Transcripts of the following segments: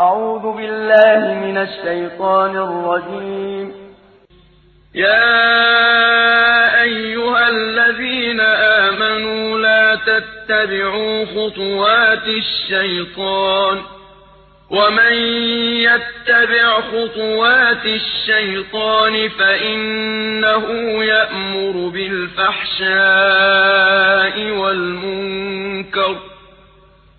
أعوذ بالله من الشيطان الرجيم. يا أيها الذين آمنوا لا تتبعوا خطوات الشيطان. ومن يتبع خطوات الشيطان فإنه يأمر بالفحشاء والمنكر.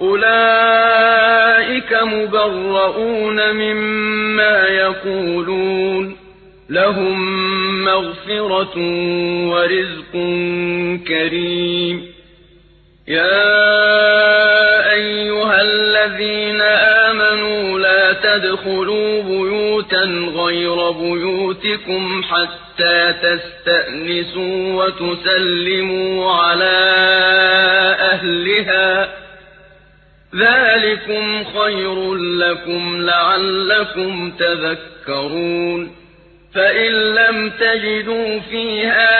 أولئك مبرؤون مما يقولون لهم مغفرة ورزق كريم يا أيها الذين آمنوا لا تدخلوا بيوتا غير بيوتكم حتى تستأنسوا وتسلموا على أهلها ذلكم خير لكم لعلكم تذكرون فإن لم تجدوا فيها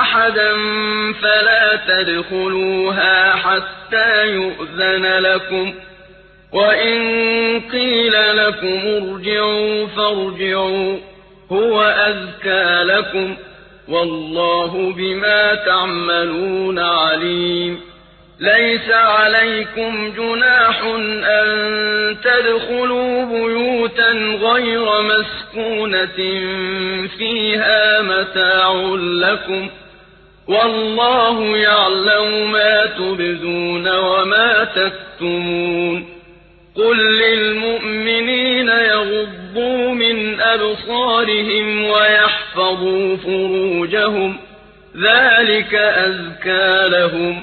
أحدا فلا تدخلوها حتى يؤذن لكم وإن قيل لكم ارجعوا فارجعوا هو أزكى لكم والله بما تعملون عليم ليس عليكم جناح أن تدخلوا بيوتا غير مسكونة فيها متاع لكم والله يعلم ما تبدون وما تكتمون قل للمؤمنين يغضوا من أبصارهم ويحفظوا فروجهم ذلك أزكى لهم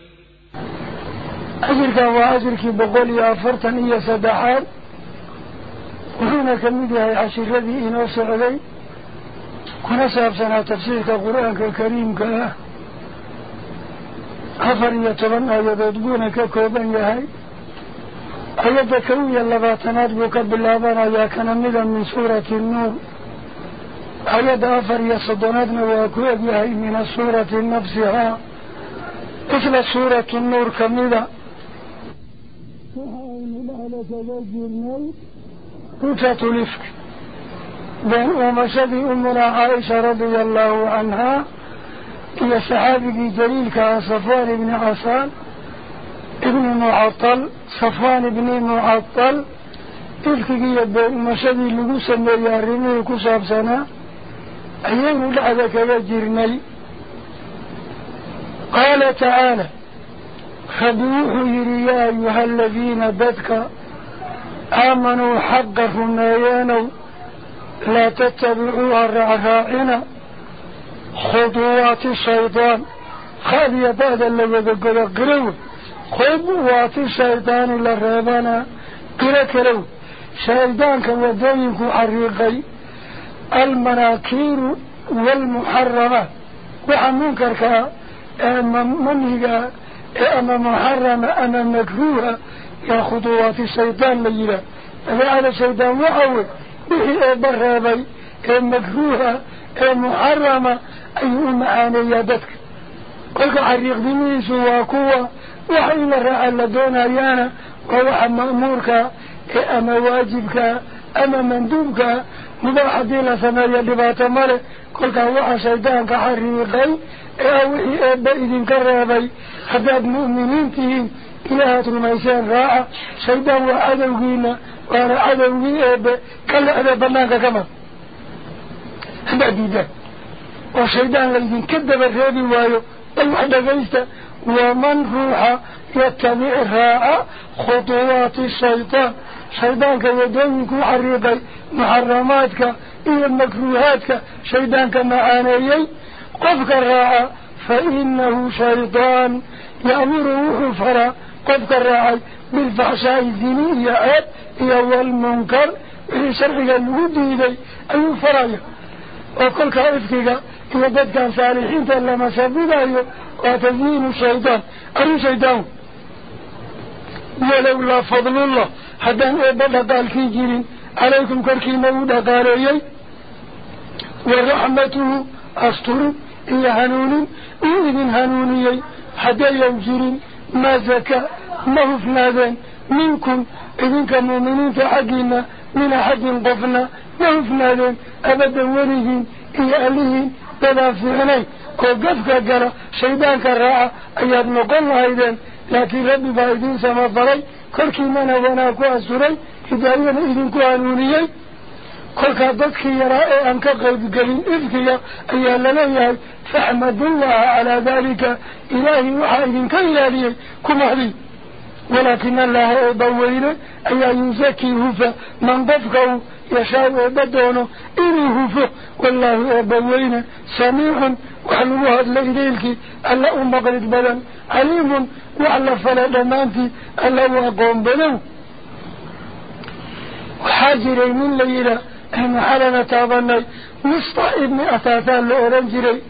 أجر كان وأجر كي بقول يا فرتن يا سدحان. وحين كمدي هاي عشر الذي ينوص علي كنا سابسنا تفسير القرآن الكريم كنا خفر يتبنى يبدبون ككوبا يا هاي. أيضا كو يلباتنات بكب الله بنا يا كان من سورة النور. أيضا أفر يصدناتنا وكوب يا هاي من سورة النفسها مثل سورة النور كمدا إن على سباج الموت كتة الإفك بين أمشد أمنا عائشة رضي الله عنها إلى صحابك جليل كان صفوان بن عصان ابن معطل صفوان بن معطل تلك هي بين أمشد لقوسا مليارين وكسا بسنا أيام لعذا كذا جرمي قال تعالى فدوح يريا أيها الذين بدك. آمنوا حق فميانوا لا تتبعوا الرعاعين خطوات الشيطان. خذي بعد اللي يقول قلو خطوات الشيطان لرابنا قلو شيطان كوديك حريقي المناكير والمحرمات وعن آه، منكر كا من هي؟ أما محرم أنا مكروه يا خطوات الشيطان ليلة. فعلى الشيطان وعوه بحي أبرابي المكروه المحرم. أي المعاني يا بدك قلت عريق دميس وقوة وحي لرعا دون أيانا وهو مأمورك أما واجبك أما مندوبك. مباحة ديلا سمارية لبات مالك قلت هو الشيطان كحريقي أو إيبا إذن كرابي. هذا مؤمنين تهين إله ترميسان راعة شيدا وعدو قينا وعلى عدو قيابة إيه، كلا هذا بناك كما. هذا ديدا وشيدا لذين كدب الرابي وايو الوحدة قيستا ومن روح يتبع راعة خطوات الشيطان؟ شيطان كي يدونك محرقي محرماتك إلى المكروهاتك. شيطان كما عانيي قفك الراعة فإنه شيطان. يأمره وحفرة قفك الرعاي بالفحشاء الزيني يا عيب يا والمنكر إلي شرق الودي إلي أي فرايا وكلك أفكيك إذا قد كان صالحين تلا ما سبب أيه وتزيين الشيطان. أي شيطان؟ ولولا فضل الله. حتى أن أبدا قال في جيرين عليكم كركي مودا قال إيه ورحمته أسطر إيه هنون إيه من هنون إيه حتى يوزرون ما زكى ما هفنا ذن منكم إذنك مؤمنين تحقينا من أحد ضفنا ما هفنا ذن أبدا ورهين إي أليهين تدافعني كوقفك قرى شيطان كراء أياد نقل أيضا. لكن ربي بايدين سما فري كركي من أبناكو أسري إذا أيضا إذنكو أنوريين كل كذبك يرى أنك غيب قليل إذك يا أي للايهي فاحمد الله على ذلك إلهي وحايد كإلى ليه ولكن الله أضوينه أي يزكي هفا من ضفقه يشاء وبدونه إني هفا والله أضوينه سميع وحلوها الليلك ألا أم أمقلت بلا عليم وعلى فلا دمانتي ألا أقوم بلا وحاجرين من ليله أن حالنا تابني وسط ابن أثاثان لأرنجري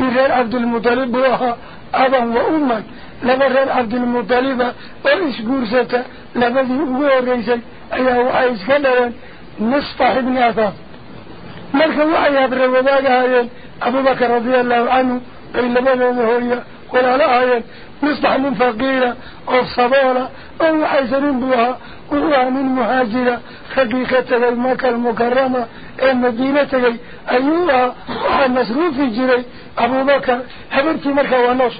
إرير عبد المطلب وها أبا وأمك. لما رير عبد المطلب وإيش قرزك لما ذي هو الرئيسي أيها وعيس كدران نصف ابن أثاث. ملك الوحي أياد رواداك أبو بكر رضي الله عنه إلا ما هو. قل ولا لا نصبح من فقيرة أو صبالة أو حيثنين بها وهو من مهاجرة خبيخة للمكة المكرمة المدينة أيها وحن مسروف الجري أبو بكر حبرتي مكة ونص.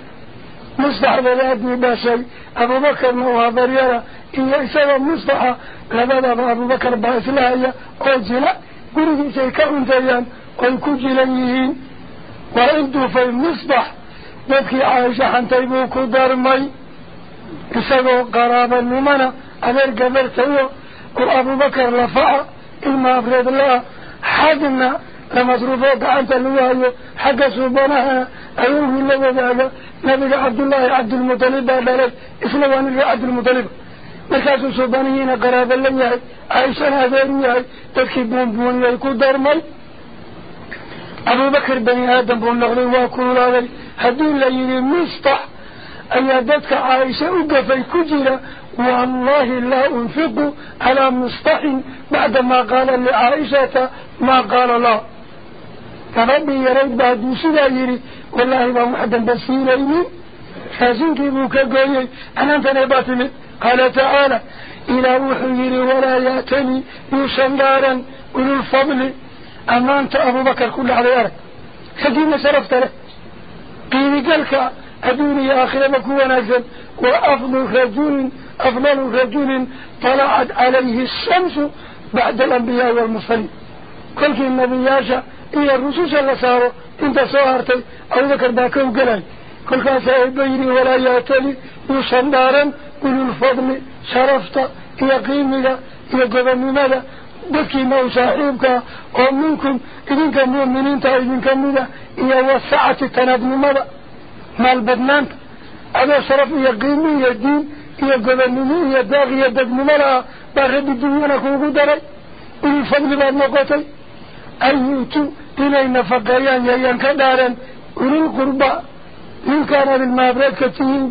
مصبح بلاد مباشي أبو بكر مهاضر يرى. إيا إسابة مصبح لبدا أبو بكر باسلها يا أجلاء قلت إسايكا انتيان يعني. ويكو جلنيين وعندو في المصبح نبكي عائشة عن تيبوك درمي يسألوا قرابا لمنا أمير قبر تيو أبو بكر لفاء إما أفريد الله حقنا لما تروفوك أنت اللوهي حق سبناها أيوه اللي ذاك نبي عبد الله عبد المطلب بلد إسلوا نبي عبد المطلب مركز سبنيين قرابا لم يهي عائشة هذين يهي تبكي بومبون يكو درمي أبو بكر بني آدم بون لغلي واكو لغلي هدول لا يري أن يدك عائشة وقفي كجرة والله لا أنفق على مستح بعد ما قال لعائشة ما قال لا فربي يريد بعد سيدا يريد والله ما محدا بسيرا يريد فازنك بوكا قوي أنا أنت نبات من قال تعالى إلى وحير ولا يأتني يشنغارا أولو الفضل أما أنت أبو بكر كل عبيارك خذينا سرفت له قيني قلك أدوني أخي مكوانا جن وأفضل رجول أفضل رجول طلعت عليه الشمس بعد الأنبياء والمصلين قلت النبي ياشا إيا الرسوس اللي صاروا انت صارت أو ذكر باكو قلان قلت سأبيني ولا ياتلي وصندارا من الفضل شرفت إيا قيمي إيا قبني ماذا؟ بكي ما وصاحبك أو منكم إذن كانوا من أنت إذن كانوا ذا إيا وسعة تنبني مضى ما البدنان أنا صرف إيا قيمي يا الدين يا قبنني إيا داغي يا دبني مضى باغي بالدنيان أكون قدري إيا فضل بعد نقاطي أيوتو إلينا فقايان يايان كدارا أولي القرباء إن كان للمابرات كتين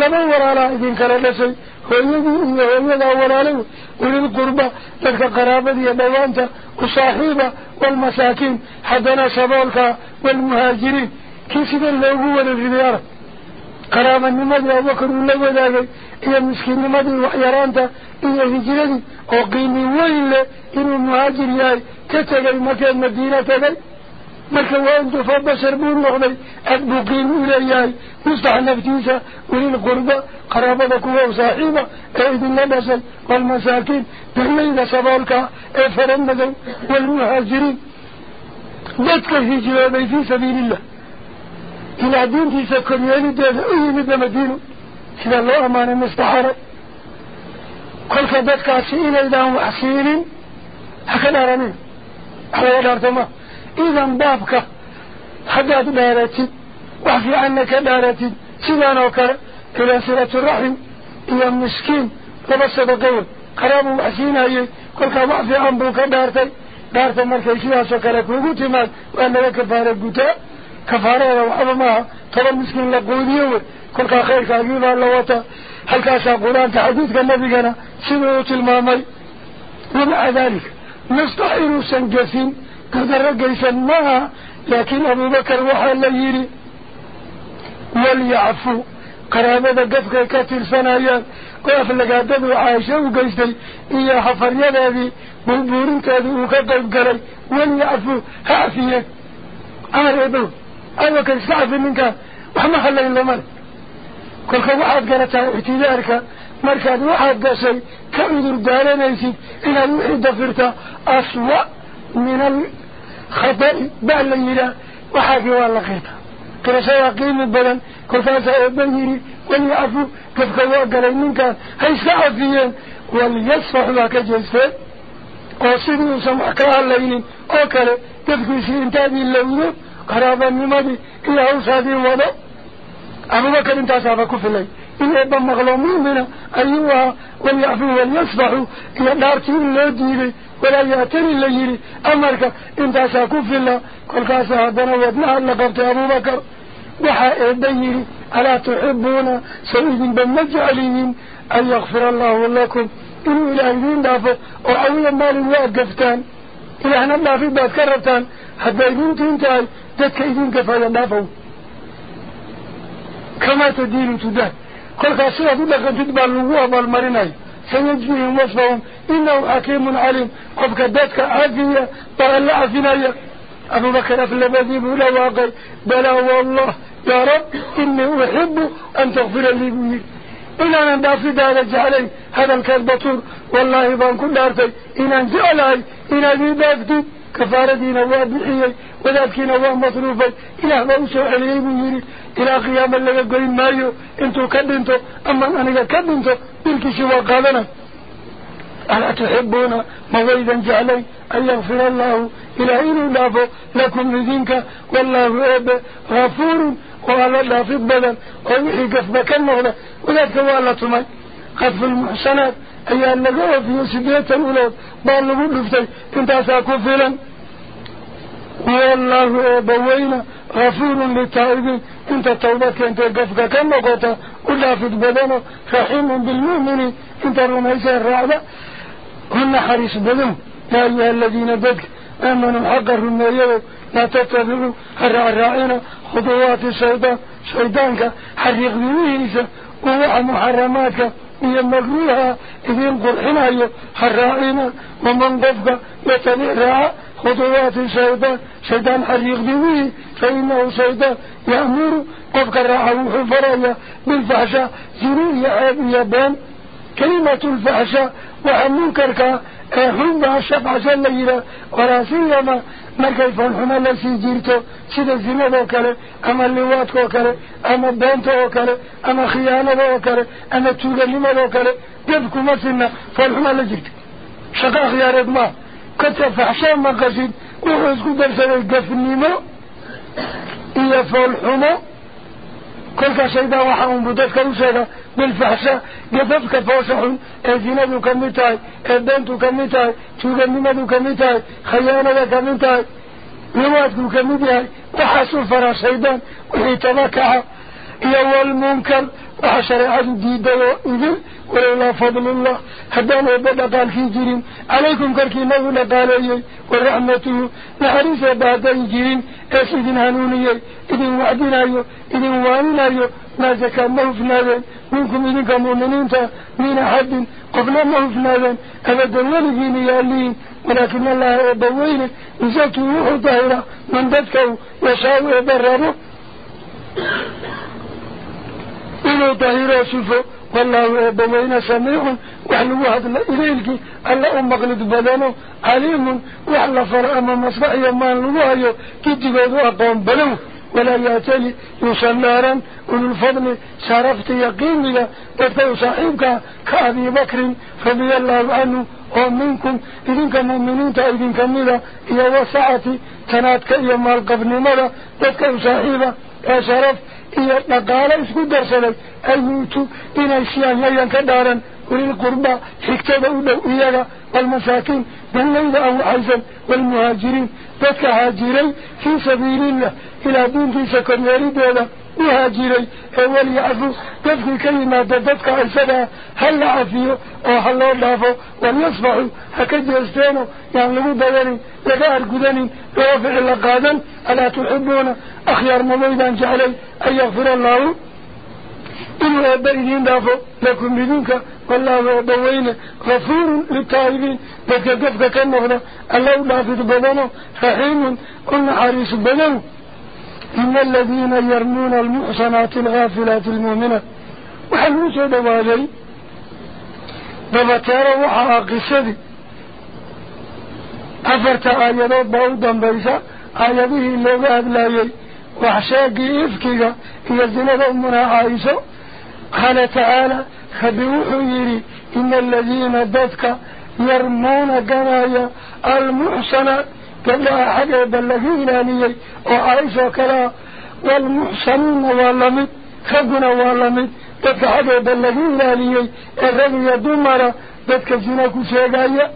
لما يرى لا إذن كان لسي. ويقول يقول أول عليه قل القربة لك قرابة يدوانت وصاحبة والمساكين حدنا شبالك والمهاجرين. كيف اللي هو للغيارة قرابة من مدى وكر من مدى إيا المسكين من مدى وحيرانت إيا الهجرين أقيمي وإلا إن المهاجر يا كتغي مكان مدينة تغي مركوا أنتوا فبشر بون وحمي أبوكين وليهاي مصدح نفتيسة ولي القربة قرابة كوة وساحبة أيد النبسل والمساكين برميد صبالك أفرمدين والمهاجرين في الهجوابي في سبيل الله إلى دين في سكر يالد أهيم ابن مدين إلى الله مانا مستحر قلت ماتك أسئل إذا هم أسئلين حكا نارمين حكا نارتمه إذا بابك حداد دارتي وحفي عنك دارتي سيدان وكر إلى سرة الرحم إلى المسكين تبسط قول قرابوا وحسين أيه قلت وحفي عنبوك دارتي دارت مركز شواس وكرك وقوت مال وأن لك كفارة قوتا كفارة وحفا ما طبع المسكين لقوني أول قلت خيرك أجيبها اللواتا هل كاسا قرآن تحدثك النبي سنوات المامي. ومع ذلك نستحر سنجثين قدر قيسان معها لكن أبو بكر وحال ليري وليعفو. قرابة قفك كاتل سنايا قف لك أدد وعايشة وقيسان إيا حفر يدادي بلبور كاذو وكذب قري وليعفو. هافية. أعرضو أبو بكر سعف منك. وحما حال لي مر. كل واحد قالت اعتذارك. مركز واحد قصي. كم يدر دارانيسي إلى الوحيد دفرته أسوأ. من الخطأ بأن الميلة وحاكي والله خيطة كلا سيقيم البدن كفاسة أبنيري وليعفو كفك الوأقل منك. هاي سعفيا وليصفح لك جلسين وصدوا سمحك الليل. أوكلا كفك سينتاني اللون قرابا من إلا هو سادين وضع أبو بكر انت أصابك في الليل. إن أبا مغلومون منه. أيها وليعفو وليصفحوا. إلا دارتين اللي ديلي ولا يأتني ليري أمرك إنت ساكو في الله كل كاسا هدنا ودنا لقبت أبو بكر. وحا إهديري ألا تحبون سيد بمجعلين أن يغفر الله لكم. إنه إلى أهدين دافع وعوية مال واقفتان إلا أن الله في بات كربتان حتى إذن تنتهي تتك إذن كفايا دافعوا كما تدين تدان. كل كاسا هدنا قد تدبع لغوة بالمرناي سيجيهم وصفهم إنه حكيم عليم. قفك دادك عزية بغل عزنايا أبو بكر في اللبذي بلا واقل بلا والله. يا رب إني أحب أن تغفر لي به إن أنا دافي دالة جعلي هذا الكذبطور والله بان كل دارتي. إن أنزع لي إن أبي بأفدي. كفارة دين الله بحيي وذاتكين الله مطلوفا إلى ما أسوح عليهم يري إلى قيام اللقاء قريم مايو إنتو كدنتو أما أنك كدنتو بالكشوى قابنا ألا تحبون مويدا جعلي أن يغفر الله؟ إلى إله دافو لكم لذينك والله أب غفور وعلى الله في البلد ويحي قفبك النهلة وذاتك والله تمي قفل المحسنات. هي النجوى في سمية الأولى بالله بفتي انت ساكو فيلا والله بوينا غفور للتائبين انت توبك انت قفك كما قطع ولا في البدن فحيم بالمؤمن انت رميسا الرعبة كنا حريص بدن يا أيها الذين بدك أمنوا حقا رميه لا تتبعوا هرع الرعينا خطوات الشيطان شيطانك حريق بميسا ووحى محرماتك هي مغروها إذن قرحنا حرائنا ومن قفق يتنئ رأى خطوات شيدا شيدا حريق بيه فإنه شيدا يأمر قفق رأوه فرايا بالفحشة زرور يعاب اليابان كلمة الفحشة وعمو كركا هم الشفعة جل إلى وراسيما zinadoo kale ama liwaadkaoo kale ama beenta oo kale ama khiyaanada oo kale ama tuuganimadoo kale gefkuma sina foolxuma la jirta shaqo akhyaareed maaha kota faxshaa maqashid wuxuu isku darsaday gafnimo iyo foolxumo kolka shaydaan waxa unbu dadka u sheega بالفحشة جذبك فوشحون أذينه كميتاي أذنت كميتاي تجنيمه كميتاي خيانة كميتاي نواتك كميتاي وحصل فراشيدا ويتلكع يوال ممكن وحشر عن ديدا وإذن ولولا فضل الله. هدانا بدقان في جرين عليكم كركي نظل قاليه ورحمته. نحريس بعدين جرين أسيدين هنونيه إذن وعدنا أيو إذن وعدنا أيو ما زكا موفنا ذن منكم إذنك مؤمنين من أحد قبل ما هفنادا أبدا ولقين يالين ولكن الله يبوين يزكي وحو ظاهرة من ذاتك يشاء يبرره إنه ظاهرة سفو والله يبوين سميع وحلو هذا إليك ألا أمغلد بدنه عليم وحل فرأم مصبح يمان لغاية كي تقول أقوم بلوه ولا يأتلي يصنارا أولو الفضل شرفت يقينك تتو صاحبك كأبي بكر رضي الله عنه ومنكم إذنك مؤمنين تأذنك مدى إيا وسعتي تناتك إيا مال قبل مدى تتو صاحبك يا شرف إيا نقال اسكو درسلك أيوتو إنا إسيان يليان كدارا وللقربى حكتب أولو إياك والمساكين ليلة أو ذاتك هاجرين في سبيل الله إلى دين في سكر يريد هذا مهاجرين أول يعفو ذاتك كلمة ذاتك عيسدا هل عفيه أو هل الله وليصبحوا هكذا يستينوا يعني لغو بياني لغا أرقدني ووفع اللقادا ألا تحبون أخيار مميدا جعلي أن يغفر الله إنه أبئذين دافو لكم بدونك والله أبوين غفور للتائبين ذلك قفك كنهنا الله دافد بدنه رحيم قلنا حريص بدنه إن الذين يرمون المحسنات الغافلات المؤمنات وحلوسة دواجي دبتار وحا قصدي أفرت آيات بعودا بيسا آياته اللغة أبلايي وحشاقي إفكيك هي الزنة أمنا عائشة قال تعالى خبروحوا يري إن الذين ددك يرمون قرايا المحسنة قبل أحد بلغين آنيي وعائشة كلا والمحسنين والمد خبنا والمد ددك حد بلغين آنيي الرغي دمرة ددك زناك شيئا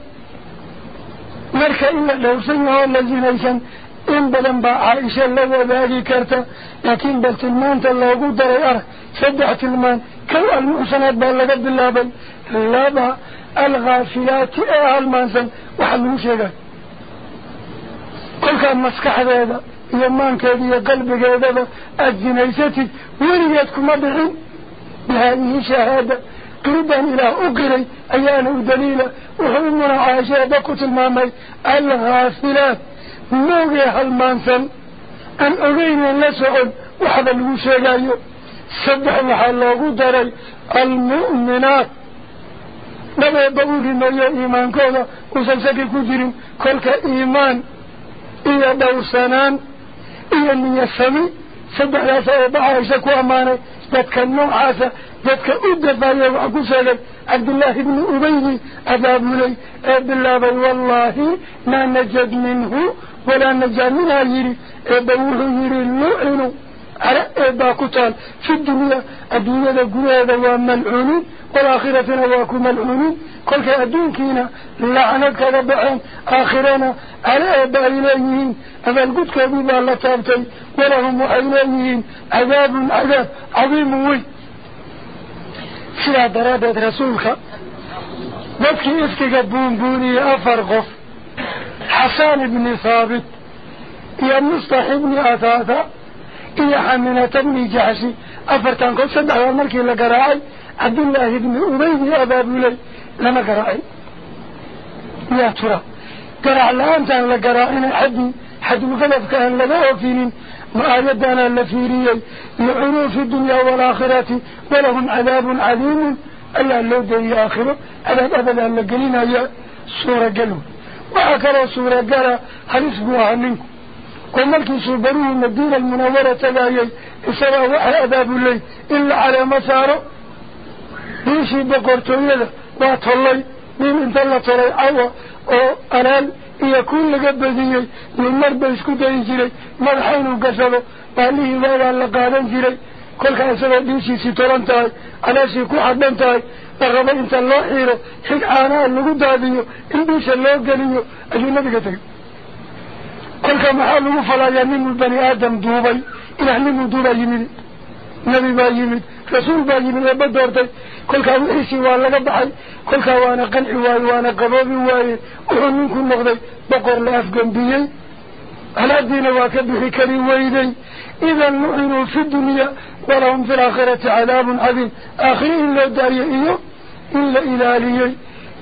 marka in la dhowrsan yaho la إن بدن بعائشة لو باقي كرتا لكن بلت المانت الله قد رأره فدعت المان كو المحسنات بلغة بالله بل لابا الغافلات ايها المانسان وحلو شيئا قل كان مسكح هذا يا مان كان يا قلب هذا الزنيستي وريتكم ما بهذه شهادة قربا إلى أقري أيانه دليلا وهو من عاشا بكت المامي الغافلات. موغي هالمانسل أن أغين لسعود وحب الوشيغايو سبح وحلوغو دري. المؤمنات. نبي بقولي نيو إيمان كولا. وسلسكي كجرين كلك إيمان. إيا دوسانان إيا نيسمي سبح لاسا وبعايشا كو أماني dadka noocaasa dadka u dafaaya waxaa ku sheegay cabdullaahi bni ubaydi abaabulay ee bilaabay wallaahi maa najad ولا نجعلها يري إبوه يري اللعنة على إبا قتال في الدنيا الدنيا ذا هذا وملعون والآخرة فينا واكو ملعون قل كأدون كينا لعنك ربعين آخرنا. على إبا إليهين أما القدك أبيب الله تابتين ولهم إليهين عذاب عذاب عظيم وي. سلا درابة رسولك. نبكي إفتك بون بوني أفرغف حسان بن ثابت يا مصطح بن أثاثة يا حمينة بن جعشي أفرتان قلت سدعوا الملكي لقرائي عبد الله بن أبيه أبا بولي لما قرائي. يا ترى قرع لأنت أن لقرائنا حدي حد مغلف كأن لدى وفيني ما يدانا اللفيري يعنوا في الدنيا والآخرة ولهم عذاب عليم ألا اللودة يا آخرة ألا أبدا لقلنا يا سورة قلوب. وأكل سورة جرى حلس بوها منك وملك سوبره المدينة المنورة تبايي إسراء وأداب الله إلا على مساره بيشي بقرته يده وات الله من انت الله ترى أو أنال يكون لقبذيني من مربع سكوته جري مرحين قصده قال لي إذا قال لقادن dhiishiisii tolan tahay alaashii ku xadhan tahay la rabo inta loo xiiro xig caanaha lagu daadiyo in dhiisha loo geliyo ayuu nabiga tegay kolka maxaa lagu falayaa ninuu bani aadam duubay ilaah ninuu duubaa yimid nebi baa yimid rasuul baa yimid eeba doortay kolkaa wixiisii waa laga baxay kolkaa waana qanci waaye waana qaboobi waaye wuxuu ninku noqday boqor la afgambiyey alaabdiina waa ka bixi kari weyday إذا لعنوا في الدنيا ولهم في الآخرة عذاب عظيم آخرين إلا داري إيوه إلا إلى لي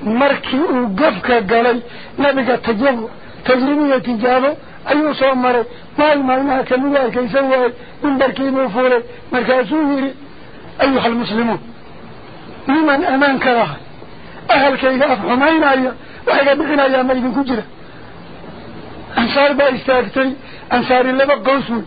مركي وقفك قلي. نبقى تجربة تجربية جابة أيو صمرة ما المعنى كمدار كيسوى من بركي موفورة مركزوه أيها المسلمون. لمن أمان كراه أهل كيلا أفهمين عليها وحيك بغنى يا ميدن كجرة. أنصار بأي استاكتري أنصار اللي بقوا قوسوه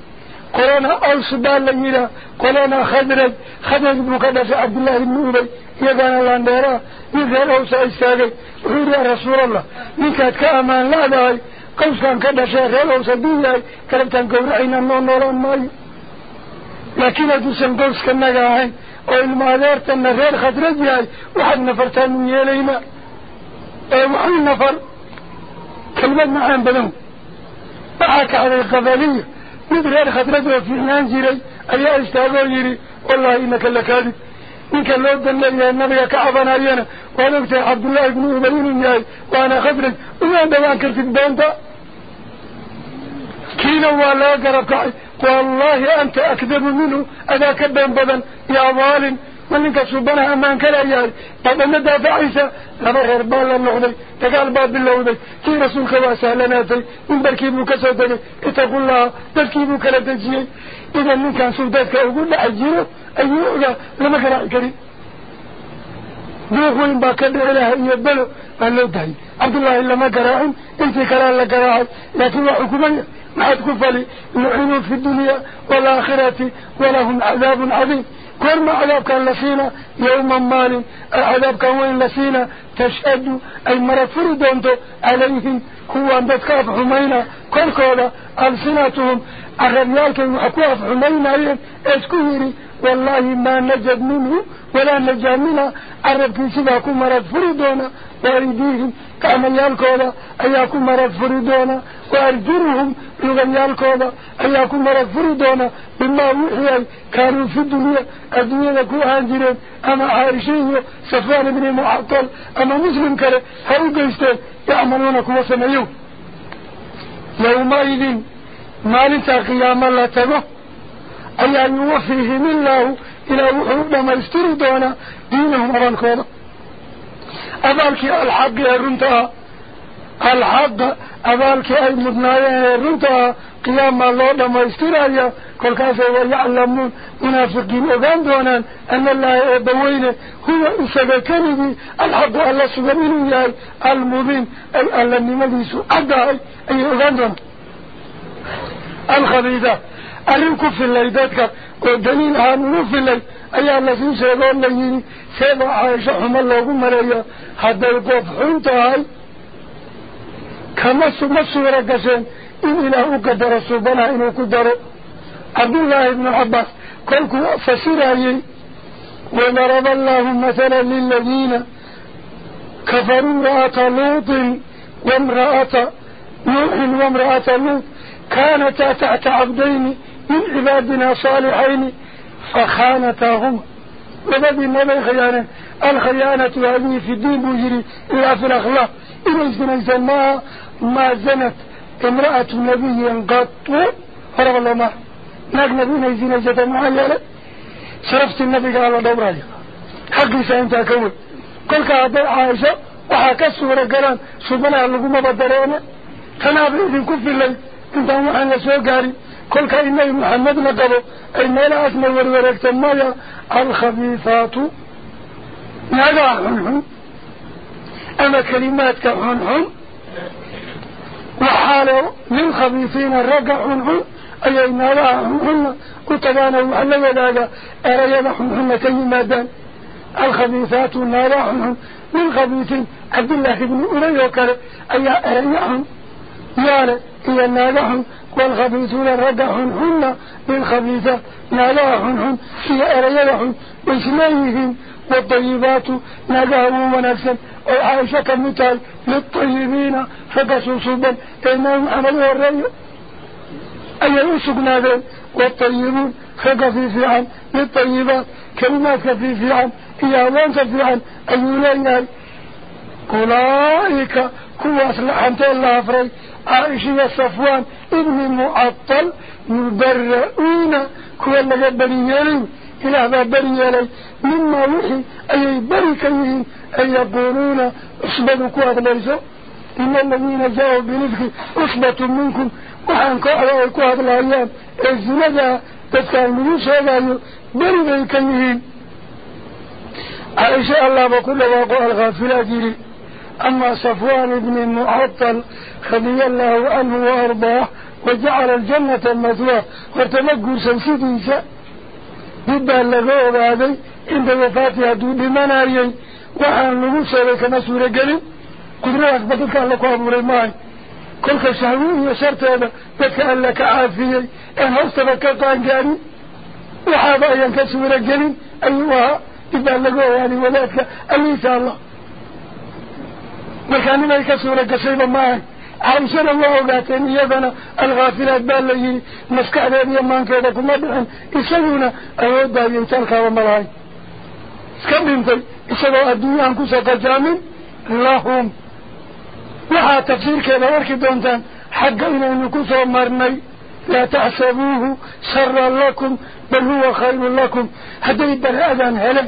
قلنا أوسبال ليلا قلنا خدرج خدرج مكدس عبد الله بن أبي يقان الله اندارا يقان أوسع استاغي وقال رسول الله. نكاد كأمان لا داي قوس كان كدس يقان أوسع دين داي كربتان قبرعين النون الماي ماي لكن أدوسن قوس كان نقاهين وإن ما دارت غير خدرج ياي وحد نفرتان من يلينا. وحد نفر كلمتنا عن بنو بحاك على القبلية. مثل هذا خطرات في الآن جيري أي أستاذ جيري والله إنك لكاذب إنك لو دلنا يا النبي كعبنا لينا وأنا قلت عبد الله بن أبنين جاي وأنا خطرك وما أنت ما أنكرت بانتا كينا ولا قرقعي والله أنت أكذب منه أنا كذب بدا يا ظالم من إنك شبنا أما إنك لا يار طب أنا دافع عيسى لما غير بالله نخدي تقال باب الله ذي كي رسول خواسا لنا ذي إن بركي مكسودني إتقو الله. تركي مكرد جي إذا من كان سودك أقول لا أجيره أيوه لا لما كرا كري نوخوين باكده إله إن يبلو. قال له داي. عبد الله إلا ما كراهم إنت كرا الله كراهم لكن وحكمان ما أتكفلي نعينه في الدنيا والآخرة ولهم عذاب عظيم. كرم عذاب كان لسينا يوما مال عذاب كان وين لسينا تشهد أي مرفر دونتو عليهم هو أن تتكاف حمينا كل كذا ألسنتهم أغريالك المحكوة في حمينا أسكوري والله ما نجد منه ولا نجا منه أربك سباكو مرفر دونا وارديهم كامل أي كو مرفر دونا وارجرهم لغن يالكودا أياكم مرض فريدونا بما وحيي كانوا في الدنيا. الدنيا لكو هانجرين أما عائشين سفان بن معطل. أما مسلم كره هاو قيستين يعملون كما سميو يومئذ ما لنتا قيام الله تبه أي أن يوفيهم الله إلى وحود ما يستروا دونا. دينهم أرانكودا abaalkii alxaqi ee runtaa الحق أبالك أي مدنايا الرنطة قيام الله لما يستراليا كل كافة ويعلمون منافقين أغان دونا أن الله يبوين هو أسد كنبي الحق الله سبحانه المبين أي ألم مليس أدى أي أغان دونا الخبيدة أرنك في الليل ذاتك ودليل هانو في الليل أي الله سبحانه سيبا عايشة حمال الله مريا حتى يقف حنطة هاي كما سمى سورة قسين إن إله أقدر سبنا إن أقدر عبد الله بن عباس قل قلت فسرعي ومرض الله مثلا للذين كفروا امرأة لوط وامرأة نوح وامرأة لوط. كانتا تحت عبدين من عبادنا صالحين فخانتاهما. وذبي النبي خيانة الخيانة؟ هذه في الدين بجري إلا في الأخلاق. إذا اجتنا ما ما زنت امرأة نبي قط هرب الله ما. ناك نبينا يزين الزيت المحللة شرفت النبي على دوره حقي سأنت أكون. قلت أبي عائشة وحكى السورة قران سبنا اللقم بدرانا كان أبي في كف الله. انت محمد سوى قاري؟ قلت إني محمد نقبه أي ميلا أسمى الوريك تمايا الخبيثات. ماذا عنهم؟ أما كلمات كعنهم وحالوا من خبيثين رجعون أي نواهم وتبانوا على ذلك هن كيما كيمدان الخبيثات نواهم من خبيثين عبد الله بن أريكر أي أريهم يال إلى نواهم والخبيثون رجعون هم من خبيثة نواهم هم في أريهم وسمائهم والطيبات نجاهم ونفسا. وعائشة كمثال. للطيبين فقسوا صبا. إنهم عملوا الرأي أي يسقنا ذلك والطيبون فقفي عن. للطيبات. كلمات في عن. هي أولان عن. أيولين أولئك كواس لحنت الله فري. عائشة صفوان ابن معطل يبرؤون كوى لغا بريالي إله بريالي مما وحي. أي بركيهم أي يقولون أصبدوا كوى ليسوا إن الذين جاءوا بنفك أصبت منكم. وحان كوى كوى الأيام. الزنجة تتكال من شيء بري بيكيهم عائشة الله بكل واقع الغافلة جيري أما صفوان بن المعطل خذي الله عنه وأرضاه وجعل الجنة المثوى وتمقر سيسيديسا بدا لغو هذا عند وفاتها دون وحن نبوسه لك ما سورة قلن قدره أكبرك الله قابل ماي كلك شهوه وشرت هذا بك أن لك عافيه إن هستبك قان قاني وحابا ينك سورة قلن أيها إبان لقوه يعني ولاتك أمي إساء الله مكان ملك سورة قصيبا ماي عمسنا الله قاتين يبنى الغافلات باليين مسكع ذاني يمان كذاكم مدعن إسانونا أهود دا ينتلقى وملاي كم بمثل إصدوا أدوياً كسا قجامين اللهم. وحا تفسير كذا أركي دونتان. حقا أن يكسا مرمي. لا تحسبوه سرا لكم بل هو خير لكم. حتى يبدأ هذا هلا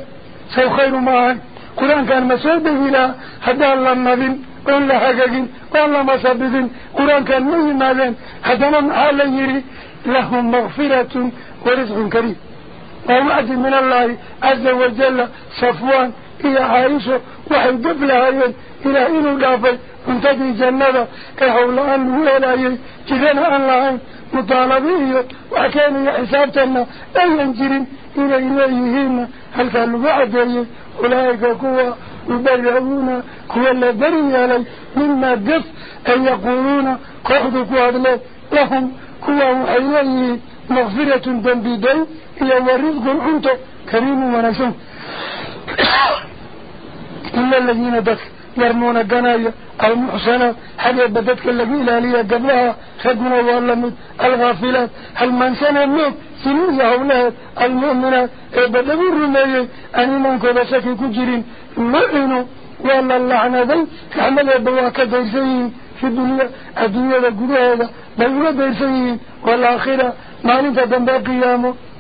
سو خير معاً قرآن كان مسؤول به لا حتى الله مبين قل لحقاً قل. مصابدين قرآن كان مهم هذا من أعلى عليه لهم مغفرة ورزق كريم. ومعد من الله عز وجل صفوان. هي عائشة وحي قبلها إلى إنه دافل منتدي جنة كحول أن ولاي جدنا أن لعين مطالبيه وكان حسابتنا أي ينجرين إلى إليهين هل كانوا بعد أولئك كوا يبرعون كوا لبري علي مما قف أن يقولون قعدوا كوا لهم كوا وحيليه مغفرة دنبيدين إلى ورزق عنده كريم ونسون إلا الذين دك يرمون القنايا المحسنات حتى بدتك الذي إلالية قبلها؟ خدمنا والله الغافلات. هل من سنة منه سنوية هؤلاء المؤمنات بدأوا الرمية أن من كذا شكي كجرين لعنوا والله اللعنة ذي كعمل بواك ديرسيين في الدنيا الدنيا ذا هذا بل ديرسيين والآخرة ما دنبا قيامه.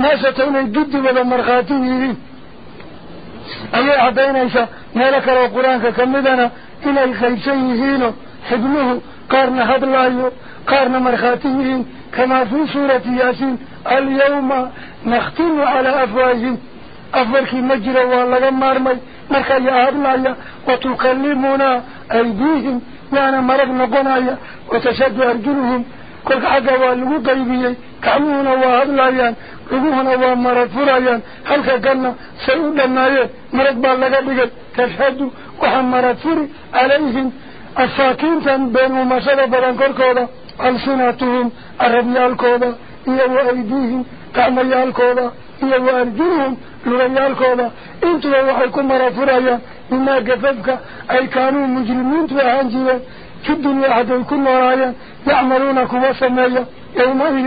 يوم مال العذاب كعظيم كلسينا تشهد أي مرات فريدونتو عليهم كركوبا ألسناتهم عربيالكوبا وايديهم كعميالكوبا وارجلهم لغيالكوبا ما ستوني ضد ولا مرخاتين أي عدينيسا مالك لو قرآنك كمدنا إلى الخيشيهين حبنه قارن هدلايو قارن مرخاتيهين كما في سورة ياسين اليوم نختم على أفواههم أفرك مجرى والله مارمي مركا يا هدلايا وتكلمنا أيديهم أرجلهم كل كعمونا وهدلايان لغوهنا ومرق فرايان هل كنا سيودنا مرق بالغا بيقل تشهد وحمرت فري عليهم الساكين تن بين ممسلة بدن كركودا ألسناتهم الربيالكودا إيا وأيديهم كعميالكودا إيا وأرجلهم لغيالكودا أنتوا وحيكم مرافرايا مما قففك. أي كانوا مجرمين توهانجيا في الدنيا حتى يكون ورايا يعملون كما سمايا يومئذ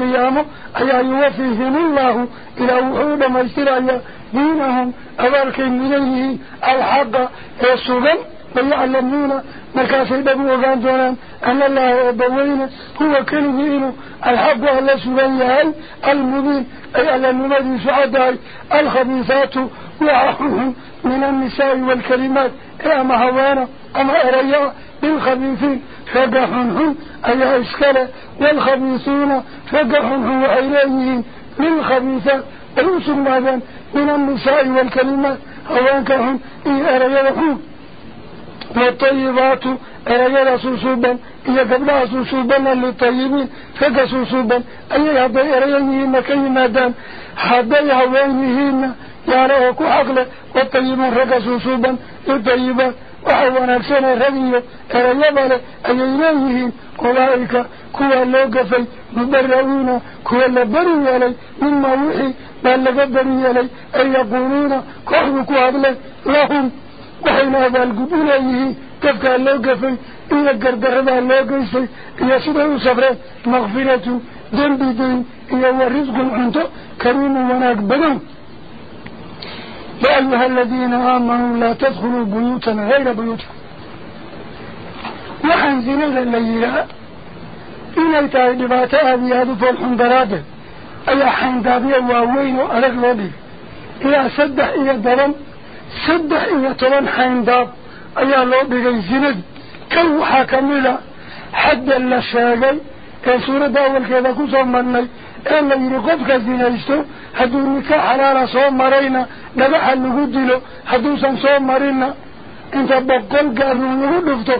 qiyaamo ayaa yuwafiihim ullahu ilaa wuxuu dhammaystirayaa diinahum abaalkay mudan yihiin alxaqa ee sugan ويعلمون مركاسي دبو وقان دونان أن الله أبوين هو كلمه الحق أهل سبيهاي المبين أي أهل النمدي سعداي الخبيثات وعحوهم من النساء والكلمات. أما هوانا أما أريا بالخبيثين. فقحنهم أي إسكالة والخبيثون فقحنهم وإليهم للخبيثات أيوسوا من النساء والكلمات هوانكهم إي أريا وحوم والطيبات إرجال سوسوبا إيا قبلها سوسوبا للطيبين فك سوسوبا أي هذا إرجالهن كي مادان. هذا هوينهن يارهك حقل والطيبين فك سوسوبا وحوانا سنة ربيه إريبال أيينيهين أولئك كوا اللوقفي مبرعون كوا اللبروا يلي مما وحي بل لقبروا يلي أي يقولون كحبوا كوا لهم وحين هذا القبول كفك اللوقفي إلا قردرد اللوقفي إيا سبعوا صبره مغفرة ذنبي دين إيا ورزق عنده كريم وناك بدن يا أيها الذين آمنوا لا تدخلوا بيوتا غير بيوتكم aada u foolxun daraaddeed ayaa xayndaabyo waaweyn oo adag loo dhigay ilaa saddex iyo toban saddex iyo toban xayndaab ayaa loo dhigay zinadii kan waxaa kamid a xadda la sheegay ee suuradda awalkeeda kusoo marnay soo marayna dhagaxa lagu dilo hadduusan soo marinna inta boqol gaaruun lagu dhufto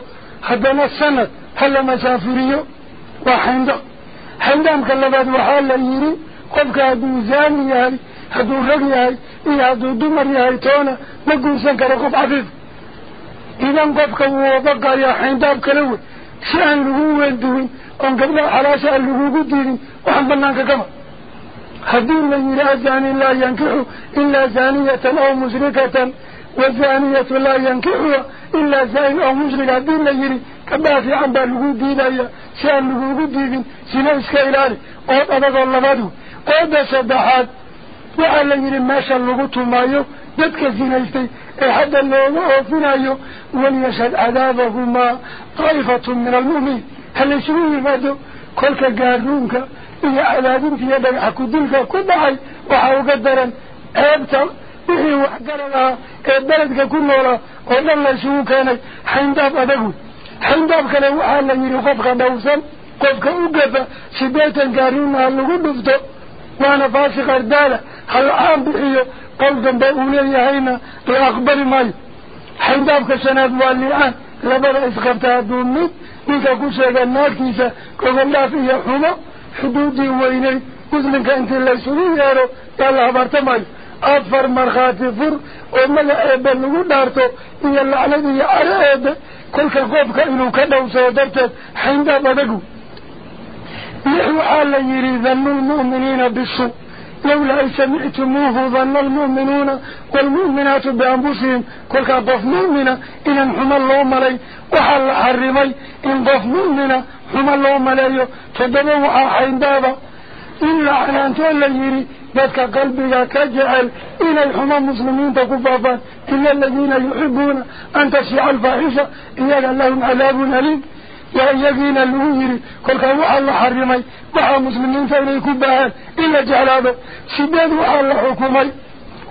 haddana sanad hala masaafiriyo waa xayndaam xayndaamka labaad waxaa la yidhi qofka hadduu zaani yahay hadduu rag yahay iyo hadduu dumar yahay toona ma guursan karo qof cafiif idan qofka wuu wadaqayaa xayndaam kala wey weelduwin oon gabdhaha xalaasha aan lagugu diidin waxaan banaanka kama haddii la yidhi azaani laa yankixu ilaa zaaniyatan aw mushrikatan والزانية لا ينكحها إلا زائن أو مشرك هدين ليري كبافي عن بالغو دينايا شان لغو ديدين سنوسك إلالي قد أدق الله مدو قد سبحات وعلى يري ماشا لغو تمايو dadka sinaystay أحد النوم أوفنا وليشهد عذابهما طائفة من المؤمنين. هل يشروه ماذا؟ كلك قارنونك إيا عذابين في يدك أكو دلك كل عي وحاو قدرا أبتر إيا وحقر لها كبلدك كل ولا قل الله شو كان حندف أدقو حندف كان وحال لن يرقبك دوسا. قفك أقف سبيت القارنون هل نقول نفتو وأنا فاسق الدالة. هل عام بحيو؟ Waa li-aan labada isqabta hadduu mid ninka ku sheega naagtiisa gogondhaaf iyo xumo xuduudii weyneyd muslimka intii laysugu yeero yaa la habaartamaayo afar markhaati fur oo magac eebbe lagu dhaarto iyo lacnad iyo caro eebbe kolka qofka inuu ka dhowsado darteed xayndaab adagu lix waxaa la yidhi danu lmu'miniina bisu لولا أن سمعتموه ظن المؤمنون والمؤمنات بأنفسهم كل قف مؤمنة. إن حمى الله ملي وحل حرمي. إن قف مؤمنة حمى الله ملي تدبوا حين دابا إلا أن أنت ولا يري ذاتك قلبك كجعل. إلى الحمى المسلمين تكفافا. إلا الذين يحبون أن تشيع الفاحشة. إياك لهم عذاب أليم. يا يقين الأمير كل كان وحى الله حرمي. بحى مسلمين فإنه كبهان إلا جعلابه سبيد وحى الله حكومي.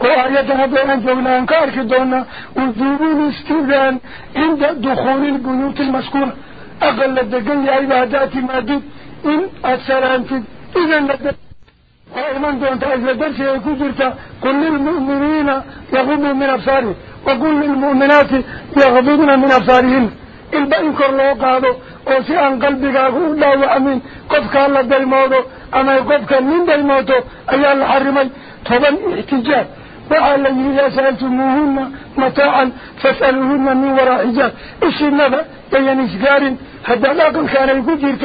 وآياتنا بأن جونا أنكار كدونا وذوبون استيبان عند دخول البيوت المسكونة. أقل لدقل يعيب هدات مادود إن السلام فيه إذا لدى وإيمان دونت أجل درس يكفرت قل للمؤمنين يغضوا من أبصارهم. وقل للمؤمنات يغضون من أبصارهم. إلبا إنكر له قادو أو سيان قلبك أقول الله وأمين قفك الله دلموته أما يقفك من دلموته أيها الحرمي طبعا احتجاب وعلى الذي إذا سألتموهن متاعا فاسألوهن من وراء حجاب. إيش النبأ؟ يعني سكار حتى لكم كان يكون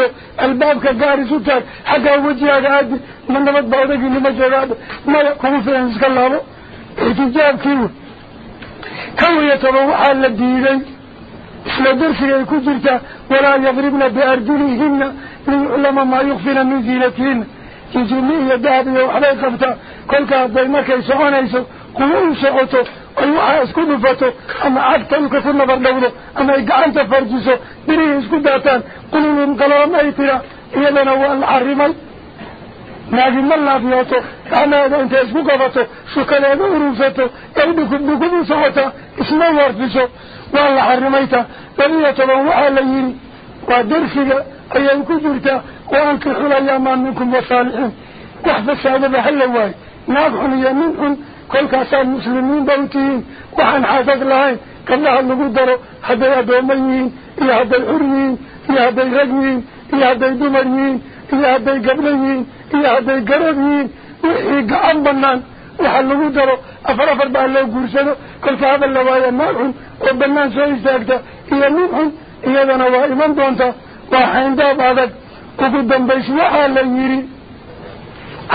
الباب كالقاري سكار حتى وجهه قادي من نبت بوضك لما جراده ما يقوم في الله احتجاب كيف؟ كم يتروح على اسم الدرسي يكذرك ولا يضربنا بأرجلهن لما ما يغفل من زينتهن. يجميه يدهب يوحبه قفته كلك ضيمك يسعون يسو. قلوه يسعوته أيوه اسكنه فاته أما عادت الكثير نبر دوله أما اقعانت فرجسه بريه اسكن داتان. قلوه انقلوه ما يترى ايلا نوى العرمي ناجم ما الله فيهوته كما إذا انت اسكن قفته شكاله ورمسته ايبكم بكم يسعوته اسمه وارفسه وعلى حرميته. لم يتبوع عليه ودرسك أي الكجرك وأنكح الأيام منكم وصالحين. وحفظ هذا بحل الواي. ناقل يمنهم كل كسان المسلمين بوتين. وحن حافظ لهين. كالله المقدر هذا يدوميين إلى هذا الحرمين إلى هذا الغجمين إلى هذا الدمرين إلى هذا القبلين إلى هذا القربين وإيقا أمبنان وحن المقدر أفرفر بحل الواي كل كهذا اللواي ناقل وبنان سوى استاكتا إيا نوحا إيا ذا نوا إمان دونتا. وحين داب هذاك وقدام بيش وحا ليري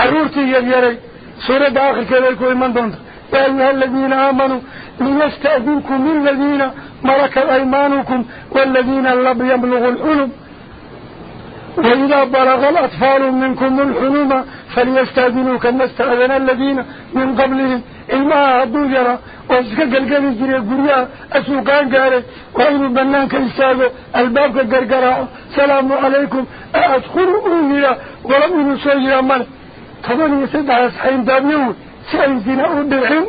عرورتي يري سورة كذا يكون إمان دونتا. يا أيها الذين آمنوا ليستأذنكم الذين ملكت أيمانكم والذين لم يبلغوا الحلم وإذا بلغ الأطفال منكم الحلم فليستأذنوا كما استأذن الذين من قبلهم. إلما هدو جرى وإسكا قلقل جري قريا أسوقان قاري وإن بنانك إستاذوا الباب قرقراء سلام عليكم. أدخلوا أولياء ولم ينسوا من طبعا يسدع أصحين دابيون سألتنا أدرعين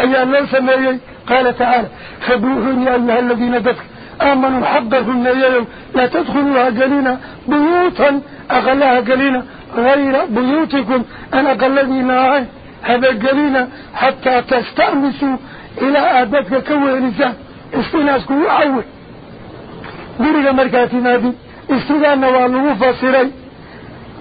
أي الله سمعي قال تعالى فبوحوا يا أيها الذين دفك آمنوا حقهم يوم لا تدخلوها قلينا بيوتا. أغلاها قلينا غير بيوتكم. أنا قلدينا هذا قلينا حتى تستأنسوا إلى آبتك كوهرسان استناسكم يعوه برغة مركاتنا دي استغانا والله فاصري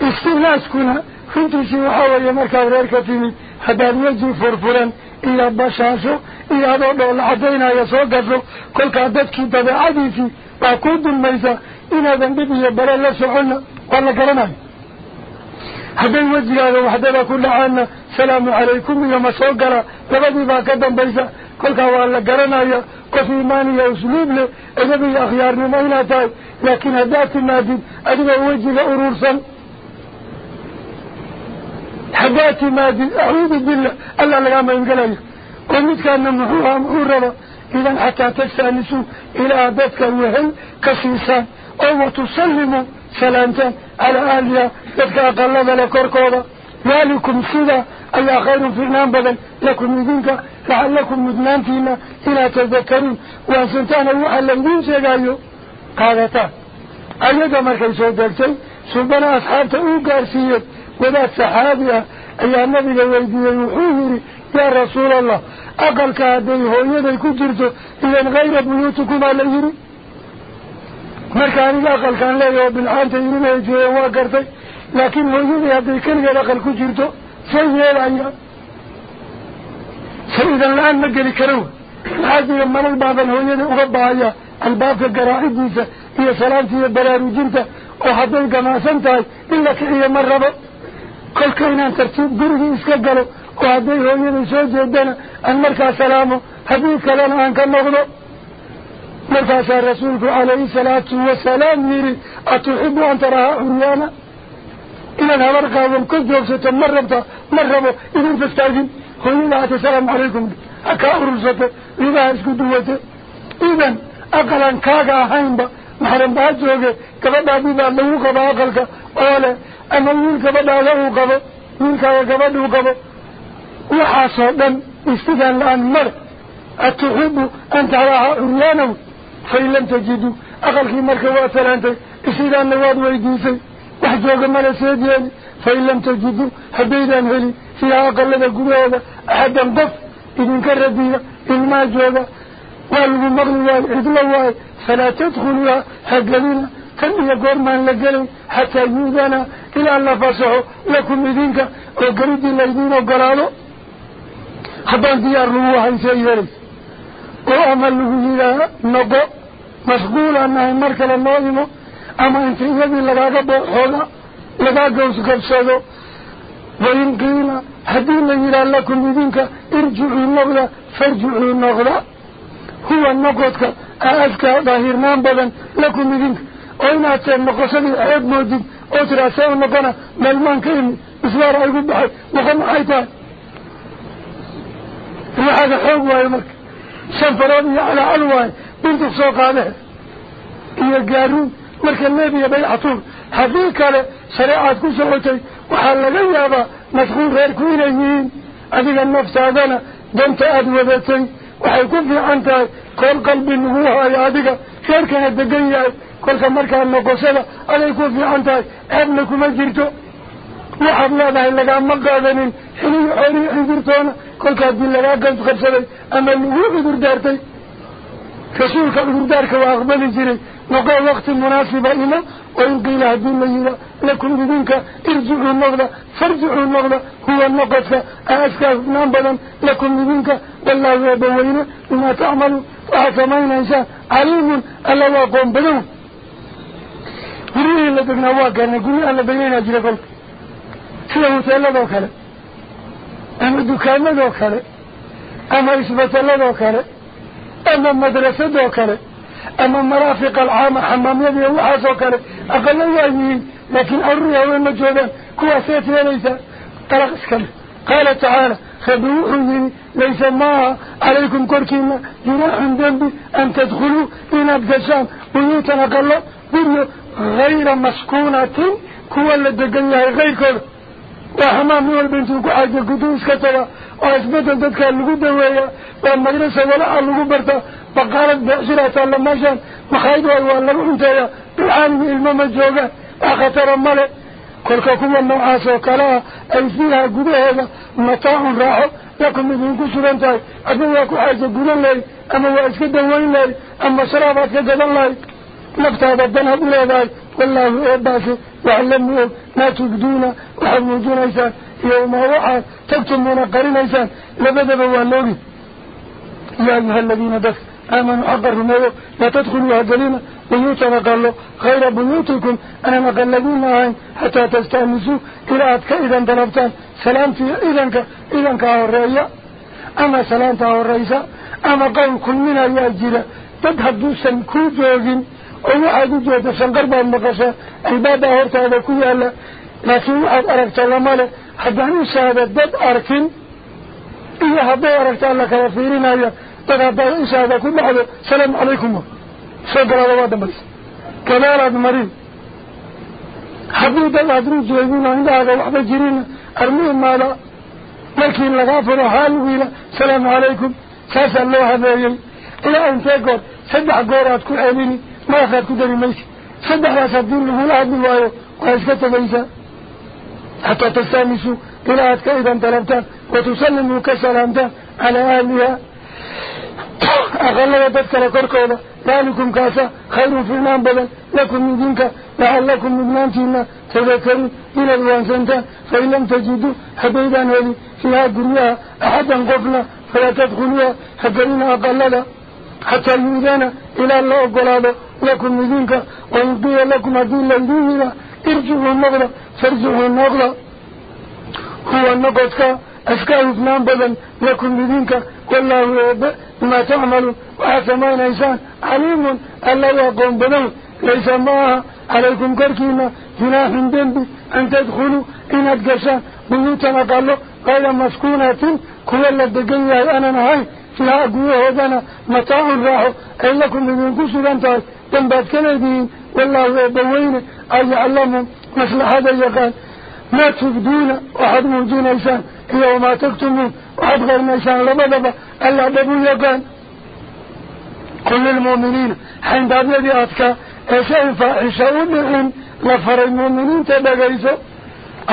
استناسكنا كنتو سيوحاوة مركا وريركتيني هذا يجي فرفرا إلا بشاشو إلا ضوء العدين يسوى قصو كل كادتك تبعادي في باكود الميزة إلا ذنبه يبرى الله سعونا. قال كلمان هذين وزي هذا وحده كل عنا سلام عليكم يا مسوقرا. تبدي باكدا بيسا كل كوالا قرنا يا. كفي ماني يا أسلوب لي اذا بي أخيار ما لكن هذا ما دي اذا وجه لأرورسا haddaad timaadid acuudu billah alla lagaa maingelayo ومد كان محوها محوربا إذا حتى تستأنسوا إلى ذاتك الوهل كسيسان أو تسلموا سلامتا على أهلها. ذاتك أقلب لكركوبا ذلكم سيدا أي خير في النام بدل. لكم يدينك. لعلكم مدنان فيما. إلى تذكرون وأنسنتان الوحى اللذين سيقايو. قالتا. أيضا مركز سودكتي سبنا أصحابته. وذات سحابها أي النبي ويدي وحوهري يا رسول الله أقل كهدي هو يدي كجرته إذن غير بيوتكم على يري. مركان الأقل كان لا يوب بالعان تيري ما يجيه واقرتي لكن هو يدي هدي كل الأقل كجرته سيئة العيا سيدا الآن نقل كرو هذه من الباب هو يدي أغبها الباب القراعي ديسة هي إلا كل كينان ترتيب قرغي اسكا وهذه هو يسوع جدنا. أن مركز سلامه هذه كلام عن كم نغضو مركز رسولك عليه الصلاة والسلام يري أتحب أن تراها عريانا؟ إذا هذا رقابهم كل جوكسة مربطة مربو. إذن تستاذن هو الله السلام عليكم. أكا أرسطة إذا أسكو دوته إذن أقلا كاكا هاينبا محرم بعد جوكي كبدا بيبا أما يلك بدا له قبا يلك وقبا قبا وحاصل دم استدان الآن مر أتحب أن تراها عريانا؟ فإن لم تجدوا أقل في مركبات أنت. استدان نواد ويديسي وحجوك مالا سيديان فإن لم تجدوا حبيدان هلي فيها أقل لدى قرية أحدا ضف إذن إذن ما جوغا والغو مغلوا الإدلوا فلا تدخلوا كم يقول من لقلي حتى يودنا إلى أن نفسه لكم مدينك وقريد الليلين وقرالو. حبان ديار روحا سيئري وعمل له إلى نقو مشغول أنه مركة للنظيمة أما انت يبين لقاك بوحونا لقاك وسكب سيدو وإن قيلا حدينا إلى لكم مدينك ارجعوا النقضة فرجعوا النقضة هو النقضة أعزك ظاهر مانبدا لكم مدينك ceeb moodid oo tiraa see u noqona meelmaan ka imi iswaar aygu baxay noqo maxay tahay وهذا حوق واي مرك سنفروني على علواي بنت سوق هذا هي قارون مرك النبي بيعطون هذيك على شريعة كسوتي وحال لغيابا مسخول غير كوينيين أذيك النفس هذانا دمت أدوذتي وحيكون في عنتا كل قلب النبوها يا أذيك خير كانت دقيا كل كمركا النقصة أنا يكون في عنتا ابنكم الجرتو waxaad leedahay lagaama qaadanin xiliy xori cudurtoona kolka haddii lagaa gans qabsaday ama lagu cudur daartay rasuulka cudurdaarka waa aqbali jiray noqoo wakti munaasiba ima wain qiila haddii la yida lakum idinka irjicuu noqda farjicuu noqda huwa noqodka aaskaas naan badan lakum idinka wallaahu eebaweyne bimaa tacmaluun وحكمين إنسان عليم ألا وقوم بدون. قرية اللي بقنا واقعنا قرية اللي بقنا أجل قلت. سيدا متألى ذو كلا أما دكان ذو كلا أما الله ذو كلا أما مدرسة ذو كلا أما مرافق العامة حمام يدي وحاسو كلا أقل الله لكن أريها وين جودان كوا سيتي ليس. طلق اسكال قال تعالى خبروحه ليس ما عليكم كركينا جناح ذنبي أن تدخلوا إن أبدشان بيوتنا قال بنيو غير مسكونة كوا لدقنيا غير كل. وحمامي والبنت وحاجة قدوس كتلا وأثبت ذلك اللقودة وهي والمدرسة ولا اللقو برتا فقالت بعشرة لما شان مخايد والله انتهى بالعالم المام الجوغة أخطر الملك كلك كوا النوعاس وكلا أي فيها قدوها متاع راحة لكم من كسران تاي أدنى يكو حاجة قدوان لي أما واسكد وين لي أما شرابات كدن لي نبتا بدنا بلا ذاي والله إباسي يعلمون ما تبدون وحمودون إيسان يوم وحا تكتمون قرين إيسان لبدا بوالوغي يا أيها الذين دفت آمنوا حق الرميو لا تدخلوا هدلين بيوتنا قالوا خير بيوتكم أنا مقلبين معين حتى تستأنسوا إلى أتك إذا طلبتان سلامتي إذنك إذنك الرئية أما سلامتها الرئيسة أما قول كل من الجيلة تذهب دوسا كوجوغين أو واحد جوة سنقربا مقصة عبادة هورتا هذا كويا لكن واحد أركت لما له حتى نسا هذا دد أركين إيه هذا أركت لك وفيرين هذا تغطى هذا كل هذا سلام عليكم. سيقرأ الله كذلك مريض حبيب الله دروس يقول عند هذا وحده جرين أرميه ماذا لكن لغافر حاله سلام عليكم. ساسا الله هذا إلى أن تقول سدح قورات كل عينيني. ما أخذ كدري ميسي سدح لا سدين له لا أدن وايو ويسكت ميسا حتى تستانسوا. إلى أتك إذا انتلبتان وتسلموا كسلامتان على أهلها. أغلى تذكر كركونا ذلكم كاسا خير في النام بدل لكم من دينك لعلكم مبنانتنا تذكروا إلى الوانسنتا فإن لم تجدوا حبيدا ولي فيها قريها أحدا قفنا فلا تدخلوها حبرنا أقلنا حتى يؤذانا إلى الله قلاله لكم من دينك ويقضي لكم أدين لديننا ارجعوا النغلة فارجعوا النغلة هو النقطة أسكار اثنان بدل لكم بدينك والله بما تعملوا وحسمان إنسان عليم ألا يقوم بنوم ليس معها عليكم كركينا جناح دنب أن تدخلوا إن أدقشان بيوتنا قالوا غير مسكونة. كل الدقية أنا نهاي فيها أقوى هذانا متاع الراحة أي لكم من كسر أنتار دنبات كندين والله بوين أي يعلمهم مثل هذا يقال. ما تفدون وحد موجين إنسان. وما تكتمون وحد غير إنسان لبضب ألا دبو يقان كل المؤمنين حين داب يدي أتكا إيشان فاحشة ودعين لفر المؤمنين تبقيسو.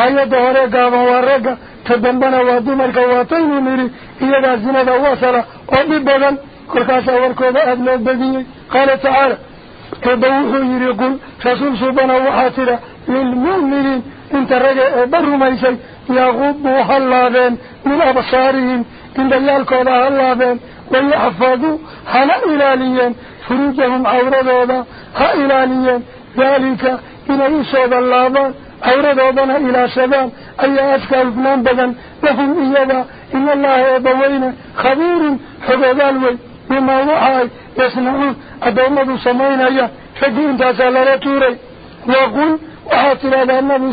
آية دهوري قاما ورقا تدنبنا ودمرك واتين نري. إيجا زنة وصلة وببغن كركاسا وركوبة أدنى البديي قال تعالى تبوحوا يريقون. رسول سبحانه وحاترة للمؤمنين. انت رجع بر ميسي يغضوا هلابين من أبصارهم إن دلالكوا هلابين. ويحفظوا هلا إلاليا فروجهم عوردودا ها إلاليا ذلك إن يسود اللابان عوردودنا إلى شباب. أي أفكار ابنان بدن. لهم إيادا إن الله يبوين خبير حقودان وي بما وحاي يسمعون أدومد سمين أيا. فقين تاسال رتوري. وقل وحاطر هذا النبي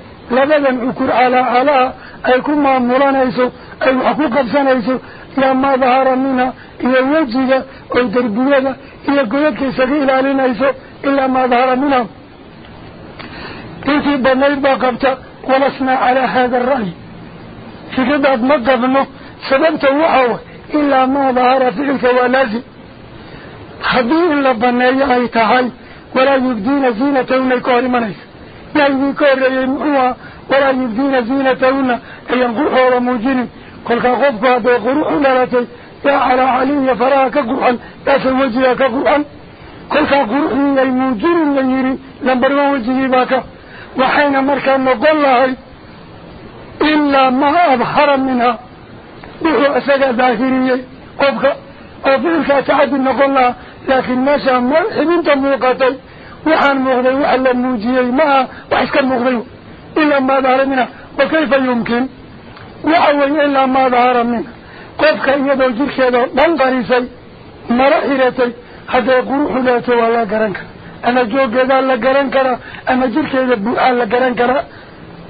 ما مغضي من هذه نبي خمد هل كاسا علماء أين ذرع إليه قال إلا ما ظهر منها من الوجه والكفي لبدا عكر على على أي كما مرانيسو أي حقوق بسانيسو لما ظهر منها إلى وجهك أو دربيك إلى قيدك سبيل علينيسو إلا ما ظهر منها. تيتي بنيت باقبتا ولسنا على هذا الرأي. في كده ما قبلنا سببت وحوه ما بنايا أي تهي ولا يبدين زينتهن الكهر منيس يعني كهر يمحوها ولا يبدين زينتهن أي ينقرحوا وموجين قل كخفك هذا قروح لالتي يا على علي فراها كقرحا يا سوجها كقرحا قل كقروح يموجين يري لنبروا وجهي باك وحين مركا نقول لهي إلا ما أظهر منها. وهو أسجى ظاهرية. قبك أو ما وحان مغضي وحلا موجيي ما وحسك مغضي إلا ما ظهر منها. وكيف يمكن؟ وحوي إلا ما ظهر منها. قفك يدو جرك يدو بنقريسي مرحيرتي حتى يقروح لا تولى قرنك. أنا جوق يدال لقرنك أنا جرك يدو بوحان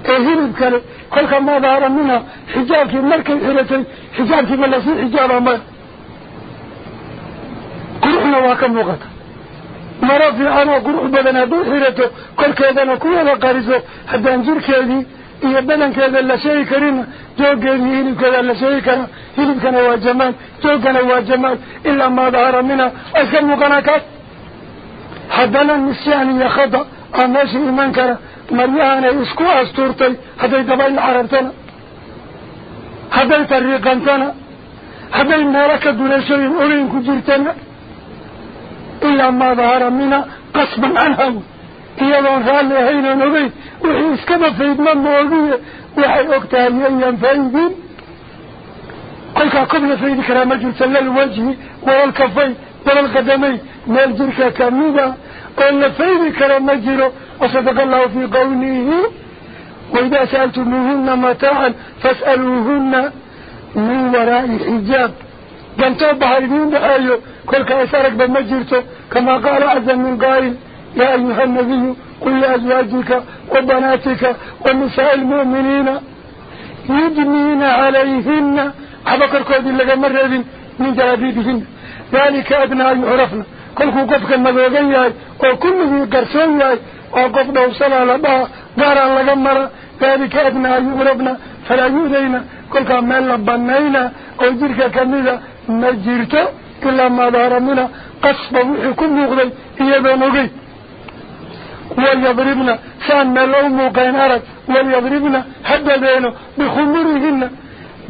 hilib kale kolka ma daara minha xijaabkii markay xiratay xijaabkii ma lasii xijaaba maya quruxna waa ka muuqata مرافع أنا قروح بدنا دو حيرته كل كذا نكون على قارزه حتى نزور كذي إيه بدنا كذا لا شيء كريم جو جيني هيلم كذا لا شيء كريم هيلم كان هو جمال جو كان هو جمال. إلا ما ظهر منا أكل مقناك حتى لا نسيان يخضى أما شيء من كره مريانا يسكو أسطورتي حتى يدبال عربتنا حتى يطريقنتنا حتى المالكة دون شيء أولين كجرتنا إلا ما ظهر منا قسما عنهم. هي الأنفال لهين نبي وحيس كما في إدمان موضوع وحي أكتها لأيام فايدين قلت قبل في ذكرى مجلسة للوجه والكفي بل القدمي نالجركة كاملة؟ قلنا في ذكرى مجلسة وصدق الله في قوله وإذا سألتموهن متاعا فاسألوهن من وراء الحجاب. قلتوا بها لديهن كل كأسارك بمجرته كما قال عز من قائل يا أيها النبي قل لأزواجك وبناتك ونساء المؤمنين يدنين عليهن. عبقر كود لك مرة من جلابيبهن ذلك أدنى يعرفنا كل قفك المذوقين وكله قرسون وقف دوصنا لبا قارا لغمرا ذلك أدنى يغربنا فلا يؤذينا كل كامل لبنينا أو جرك كميدا نجرت إلا ما ظهر منا قصب وحكم مغضي إيضا نغي وليضربنا سان لو موقين أرد وليضربنا حددينه بخمرهن.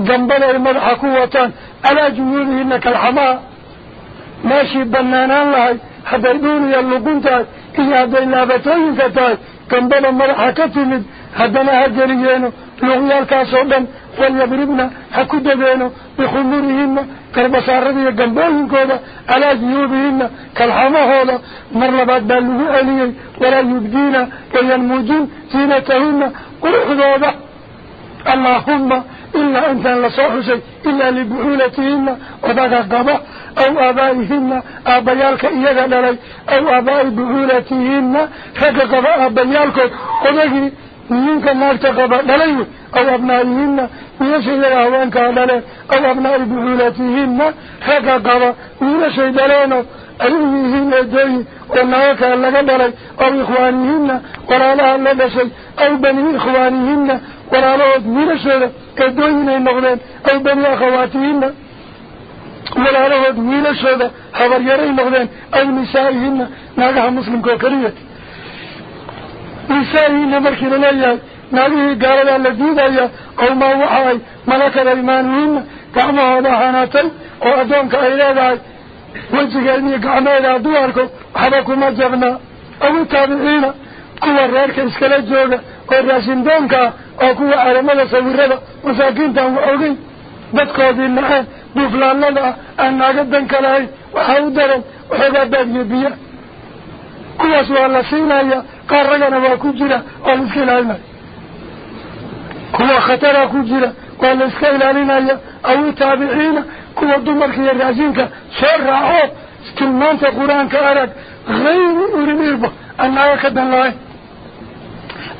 جنبنا المدح قوتان على جنودهن كالحماء ماشي بنانان لهي حتى دوني اللقنتاي إيا هذي لابتين كتاي جنبنا مدح كتمد. هدنا هجريينه لغيالكاسو دن وليضربنا حكددينه بخمرهن كالبصاردية جنبهم كودا على جيوبهن كالحمهودا مرلبات بالله أليي ولا يبدينا كينموجين زينتهن قرحدودا اللهم إلا أنت لصوح شيء إلا لبعولتهن وذاك قبا أو آبائهن آبيالك إياك للي أو آباء بعولتهن فك قبا آبيالك وذاك منك نارت قبا للي أو أبنائهن ويشي يراوانك للي أو أبناء بعولتهن فك قبا ويشي دلينه أيهن الدين ونهاك لك للي أو إخوانهن ولا لها لدى شيء أو بني إخوانهن ولا من الشيء كدوين النغلين أو بني أخواتهن ولا من الشيء حضر يري النغلين أو نسائهن. ناقها مسلم nisaa-ihinna markii la leeyahay naagihii gaaladaa la duubayaa aw maa waxa ay malakad aymaanuhinna gacmahooda hanaatay oo addoonka ay leedahay. Wejigeeniyo gacmeeda hadduu arko waxba kuma jabnaa aw taabiciina kuwa reerka iskala jooga oo raashin doonka ah oo kuwa caalamada sawirada masaakiintan wa ogeyn. Dadkoodii naceen duuflaanada ah aan naaga dan ka lahayn waxaa u daran waxoogaa baadiyo biya kuwaas waa la siinaya قرنا وكجرا ألسكي لعلنا كما خطرا كجرا ألسكي لعلنا أو تابعين. كما دمرك يا راجينك. سرعه استمانت قرآن كأرد غير مرمربة أن أخذ الله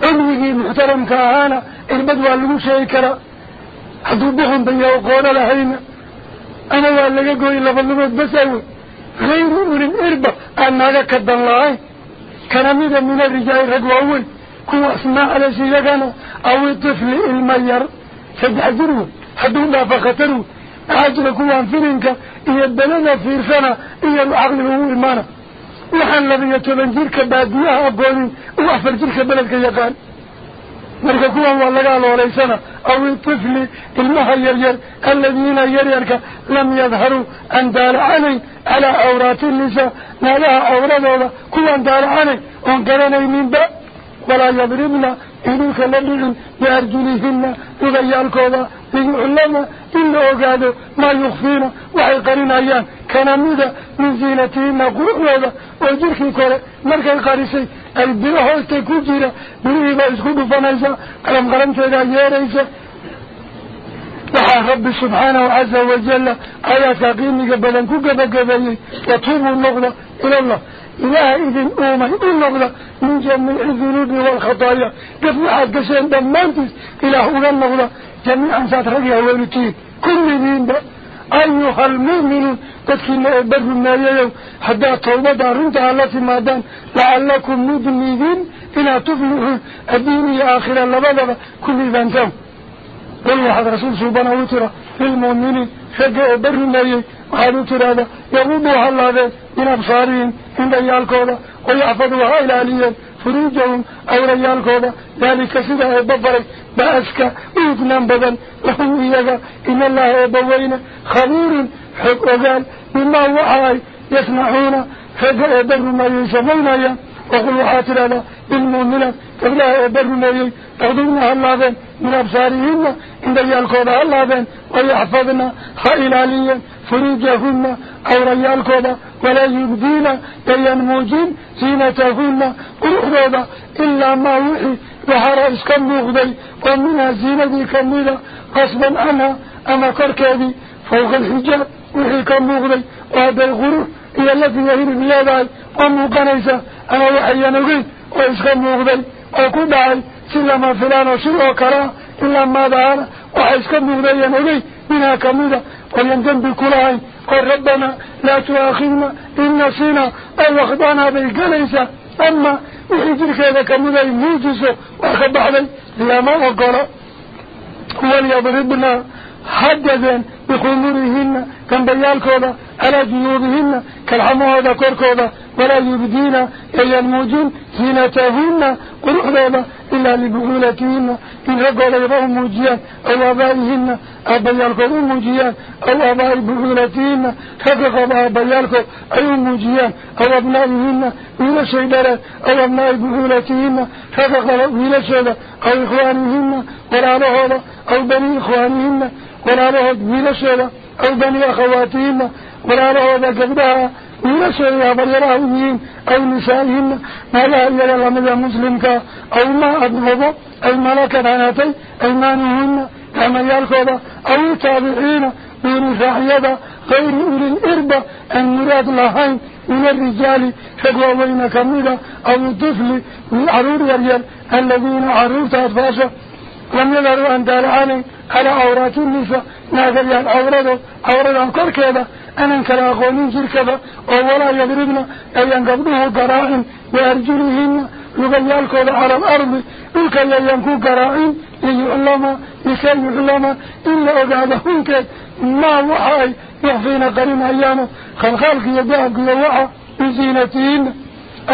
أمه محترم كأهانا البدوى اللي شايكرا حدوبهم بيا وقال لهين. أنا وقال لك أقول إلا فلمت بسأوي غير مرمربة أن أخذ الله كنميدا من الرجال رجوعون. كوا اسماء على سيجانا أو الطفل المير فجعذروا حدوا ما فقتروا عاجل كوا انفرنك ايبالنا في ارسانا ايبالعقل هو المانا وحن لبي يتبنجيرك بادية ابوني وحفر جيرك بلدك يقان مركا كوان واللقال وليسنا أو الطفل المها يرير الذين يريرك لم يظهروا ان دال علي على اورات النساء ما لها اورات الله كوان دال علي وانقلني من باب ولا يضربنا إنك لنغن بأرجلهن وغيالك الله إن علما إلا أقاده ما يخفينا وحي قرين أيان كان ميدا من زينتهن قرق الله وجرك كورا مركا قريسي أي بلا حوستي كجيرا من إبا إسخب فنيسا قرم قرم تيدا يا ريسا وحا رب سبحانه عز وجل آياتا قيمي قبلا كو قبا قبا يتوبوا النغلة إلى الله إلى إذن أومن النغلة من جميع الذنوب والخطايا. قفل حد قشين دمانتس إلى أولى النغلة جميعا سات رضي أولوكين كل مدين ده. أيها المؤمن قد كنا ما المالية حتى طولة دارنتها التي مادان لعلكم مدنين إلى تفلح الدين آخر اللبادة كل ذنبان قل واحد رسول صوبان أو ترى في المؤمنين شجع بره مريك وحادو ترى هذا يغوبوا الله ذا من أبصارهم من ريال كودا ويعفضوا هايلة ليا فروجهم أو ريال كودا ذلك سيدا يببرك بأسكا ويبنان بدن لهم إيجا إن الله يبوين خبور حق وقال مما هو حاي يسمعون. شجع بره مريك سمين يا وقل واحد ترى هذا المؤمنين قبلها يبره مريك تغضونها الله ذا من أبصارهن إن ديالكوبة الله بين ويحفظنا خائلاليا فريجهن أو ريالكوبة ولا يبدينا بينموجين زينتهن أخذوبة إلا ما وحي بحر إسكم مغدي ومن الزينة كميلة قصبا أنا أما كركبي فوق الحجاب وحي كم مغدي وهذا الغرور هي التي يهير بيادها أمو قنيسة أنا وحي نغي وإسكم مغدي وكو إلا ما فلان وشروه كرا إلا ما دعانا وحيسكم مغدين إلي منها كميدة ولينجن بكلهين قال ربنا لا تؤاخذنا إن نسينا. أو أخذنا بالقليسة أما وحيدرك إذا كميدين موجزه وأخذ بحلي إلا ما وقرأ. وليضربنا حدثا بخمورهن. كان بيالكولا على جنوبهن كالحمو هذا كوركوضة ولا يبدينا أي الموجين فينا تهينا قرح بابا إلا لبغولتهن إن رقوا ليبهم موجيان أو أبائهن أبيالكم موجيان أو أبائي بعولتهن حقق بها أبيالكم أي موجيان أو أبنائهن. إلى شيدرة أو أبنائي بغولتهن حقق له إلى شيدة أو إخوانهن. ولا له أو بني إخوانهن. ولا له إلى شيدة أو بني أخواتهن. ولا رأينا كذبها ونسوا بل بلراهين أو نسائهن ما لا يلا لمدى مسلمك أو ما أبغض أي ملكة عناتي أي مانهن كما يالكوضة أو التابعين من الرحيضة غير أولي الإربة أن مراد لهين من الرجال شكوا بين كميدة أو الطفل من عرور يريل الذين عرورت أتفاشا ومن الأرواح دالعاني على أوراق النساء نادر يا أورده أورده أنكر كذا أنا أنكر أقول نزر كذا أو ولا يضربنا. أي أن قبضه قراعين ويرجلهن لغي الكود على الأرض. إلك أن ينكو قراعين يعلم نساء يعلم. إلا أقعدهن كذا ما وحاي. يحفينا قريم أيامه. خلقالك يدعك يوحى بزينتهن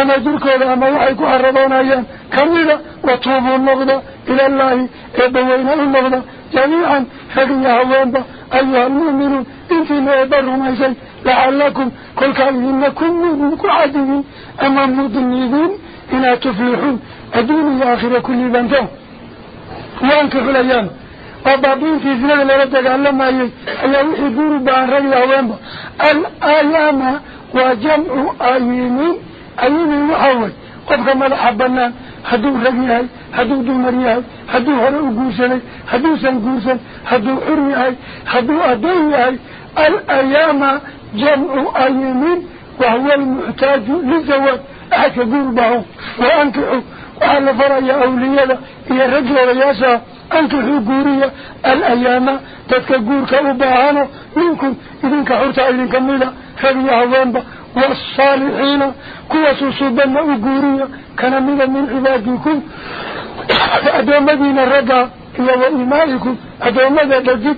أما دركوا أما وحيكوا حربون أيام كميدا وطوبوا النقضة إلى الله إبوينا النقضة جميعا حقيا هوانبا أيها المؤمنون إن في مؤبر ميزي لعلكم كل كائنين كن منكم عادين أما مضنيذين إلا تفلحون أدون الآخرة كل بنجا وانكفوا الأيام وبعضين في ذنب لردك على ما يجي أيام حبور بأن رجل هوانبا الآيام وجمع آيينين أيوه, أيوه،, أيوه،, أيوه. وحوي قفك ما لحبنا حدو رجيه حدو دمريه حدو هرؤ قوسني حدو سنقوسن حدو عريه حدو أديه الأيام جمع أيمين وهو المحتاج للزواج. أحد يقول به وأنكحه وعلى فرأي يا أولياء يا رجل رياسة أنكحه قورية الأيام تتكقور كأباهانه منكم إذنك حرطة إذنك ميلة خبي يا susubanna u guuriya kana mida min cibaadikum addoommadiina ragga iyo wa imaa'ikum addoommada dhajid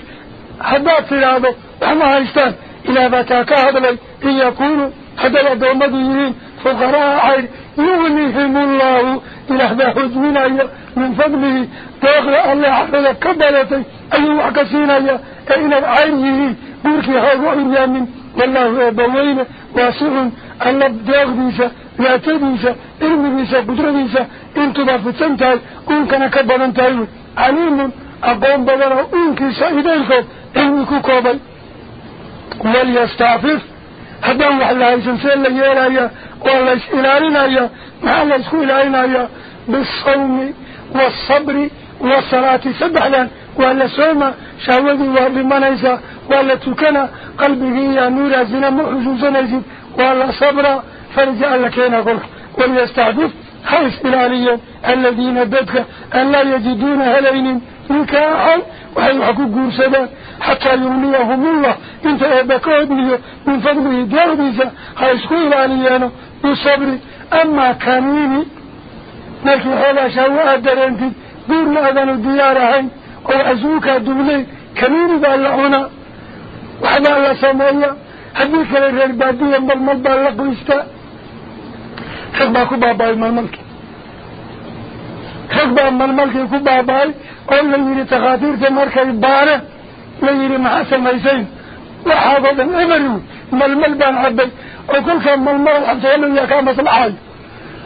haddaad tidhaahdo وما هيستان إلى بتاك هذا إن يكونوا. هذا الدومديين فقراء عير. يغنيهم الله. إلى هذا حجمنا من فضله. داخل الله حفظ كبلتي أي وحكسين إلى العير بوركي هذا إليامين والله أبوين واسع. الله داخل لا تديسا علميسا قدرتيسا انتو بافتنتاي كون كان كبلنتاي عليم. أقوم بدنا إنكيسا إليكم علمكو كوبي. وليستعفف. هذا هو الله يسنسل يا. والله يسئلانينا مع الله يسئلانينا بالصوم والصبر والصلاة سبحلا ولا سوما شاودي ولمنيسا ولا تكنا قلبه يا نور زنا محزوزا ولا صبر فرجع لك هنا قلت وليستعفف حيث إلاليا الذين بدك أن لا يجدون هلين نكاحا وحي حكو قرسدا حتى يغنيهم الله انت ابكودني من فضله ديرديسا حيث إلاليا بالصبر أما كانيني لكن حولا شواء درنتي دون أذن الديارهين وأزوك دولي كمير بألعونا وحنا يا سمايا حديثة للربادية مرمال بألقوا إستاء حقبا كبا باي مرمالك حقبا مرمالك كبا باي قول لي لتخاطير تمرك البارة لي لمعا سمايسين وحافظا أمروا مرمال بان عبد. وكل كان مرمال حتى يلو يا كامة سمعاي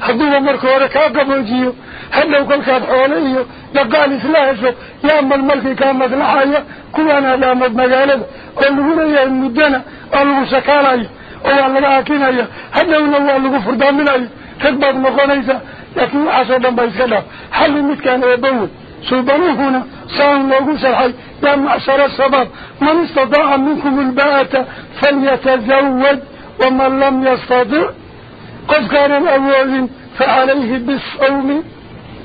حدوه مركورة كاكا موجيه هل لو كان كاد حوليه لقال إسلاحه يا أما الملك كان مدلحايا كوانا لامد مجالد والغنى يا المدنة والغسكالا وعلى الأكينا يا هل لو إن الله لغفر دامنا تكبر مخونيسا لكن عصدا بإسكالا هل مدك أنا يبول سوبانو هنا. الله عليه وسلم يا معشر الصباب من استطاع منكم الباءة فليتزود ومن لم يستطع قد كان الأولين فعليه بالصوم.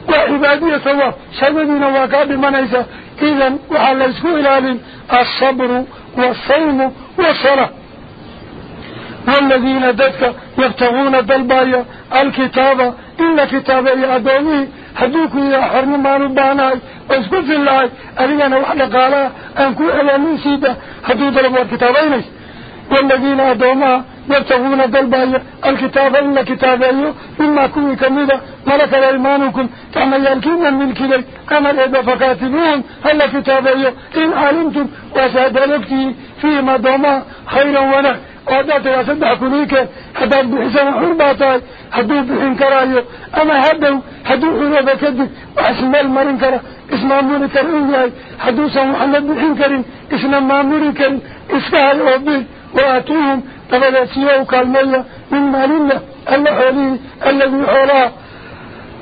وعبادية سوا. سببنا وقاب منيسا إذن وعلى اسكو إلال الصبر والصوم والصلاة. والذين ددك يبتغون دلبايا الكتابة إلا كتابة أدوني. حدوك يا حرم ما نباناي واسكت في الله. أرينا وحنا قالا أنكو ألاني سيدة. حدود لبوا كتابين والذين أدوما يبتغون قلبا الكتاب إلا كتابين مما كوي كميدا ملك الإيمانكم كما يلكين من كذي أما إذا فكاتبون هل كتابين إن علمتم وسادلكتي فيما دوما خيرا ونعم وهذا تلاسد كنيك هذا بحسن حرباتاي هدو بحين كرايو. أما هدو هدو حربا كدب واسم المرين كرا. اسم أمور كرين هدو سا محمد بحين كرين اسم أمور كرين اسكال أوبي. وآتوهم تبدا سيوه كالمية من مال الله الذي حولاه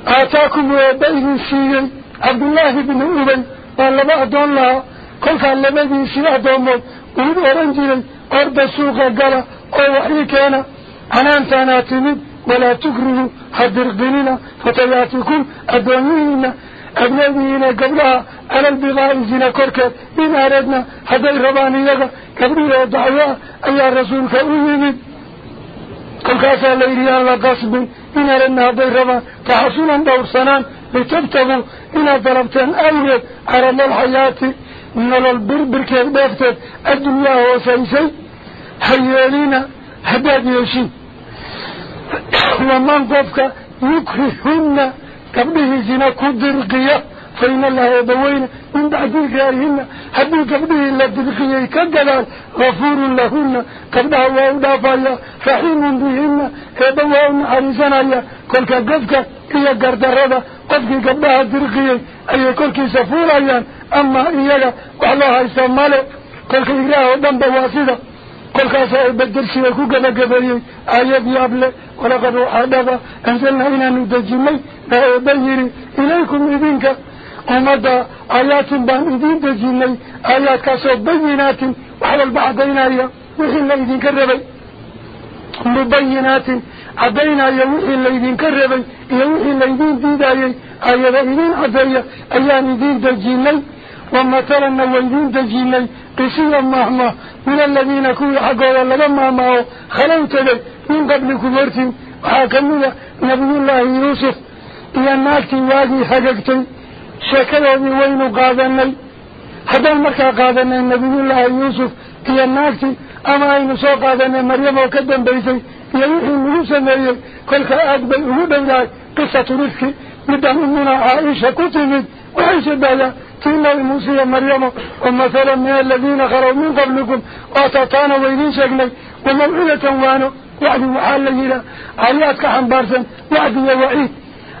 آتاكم ويبين سيئي عبد الله بن أبي قال لما الله كل كان لما دي سيئة دومو ورد أرنجي أرض السوق قال أو وحي كان أنا تمد ولا تكرهوا. حدر بنينا فتياتكم أدوانينا أبنادينا قبلها على البغاء زنا كركة إن أردنا هذا الربانية قبل دعوة. أي الرسول كأوهمد قل كاسا ليريان لقصب إن أردنا هذا الربان تحصولا دور سنان لتبتغوا. إن ضربتان أولاد على الحياة. nolol birbirkeed dheefteed adduunyaha hoosaysay ha yeelina haddaad yeeshin waman qofka yukrihunna قبله زنا كدر قيا فإن الله يدوين من بعد ذلكهن حبي قبله إلا بالقيا كجلال غفور لهن. قبله الله فحيم بهن. يدوين عريزنا يا كل كقفك هي قردرة قفك قبلها درقيا أي كل كسفور أيا أما إيلا وحلها يستمال كل كإله ودن بواسدة كل كاسا بدل سيكوك لك بريا آيات يابلة ولقد أعدها أنزلنا إلى ندجمي لا يبيري إليكم إذنك ومدى آيات بان إذن دجمي آيات كاسو بينات وحل البعضين آيات وحل إذن كربي مبينات عدينا يوحي الليذين كربي يوحي الليذين ديدايي آيات إذن عدي أيان إذن دجمي ومثلا ويدين تجيني قسيا مهما من الذين كوا حقوا لما معه خلوت من قبل كبرتي وحاكمنا نبي الله يوسف إلى الناس واجي حققتي شكلوا وين قادني هذا المكا قادني نبي الله يوسف. هي الناس أما أين سوق هذا مريم وكدن بيسي يوحي النبوسة مريم. كل كأكبر أهود قصة رفك مدام أمنا عائشة كتبت. وعيش الدالة تينا الموسى مريم ومثلا من الذين خروا من قبلكم. واتطانا ويدين شكني وموعدة وانو وعد وحال ليلة آياتك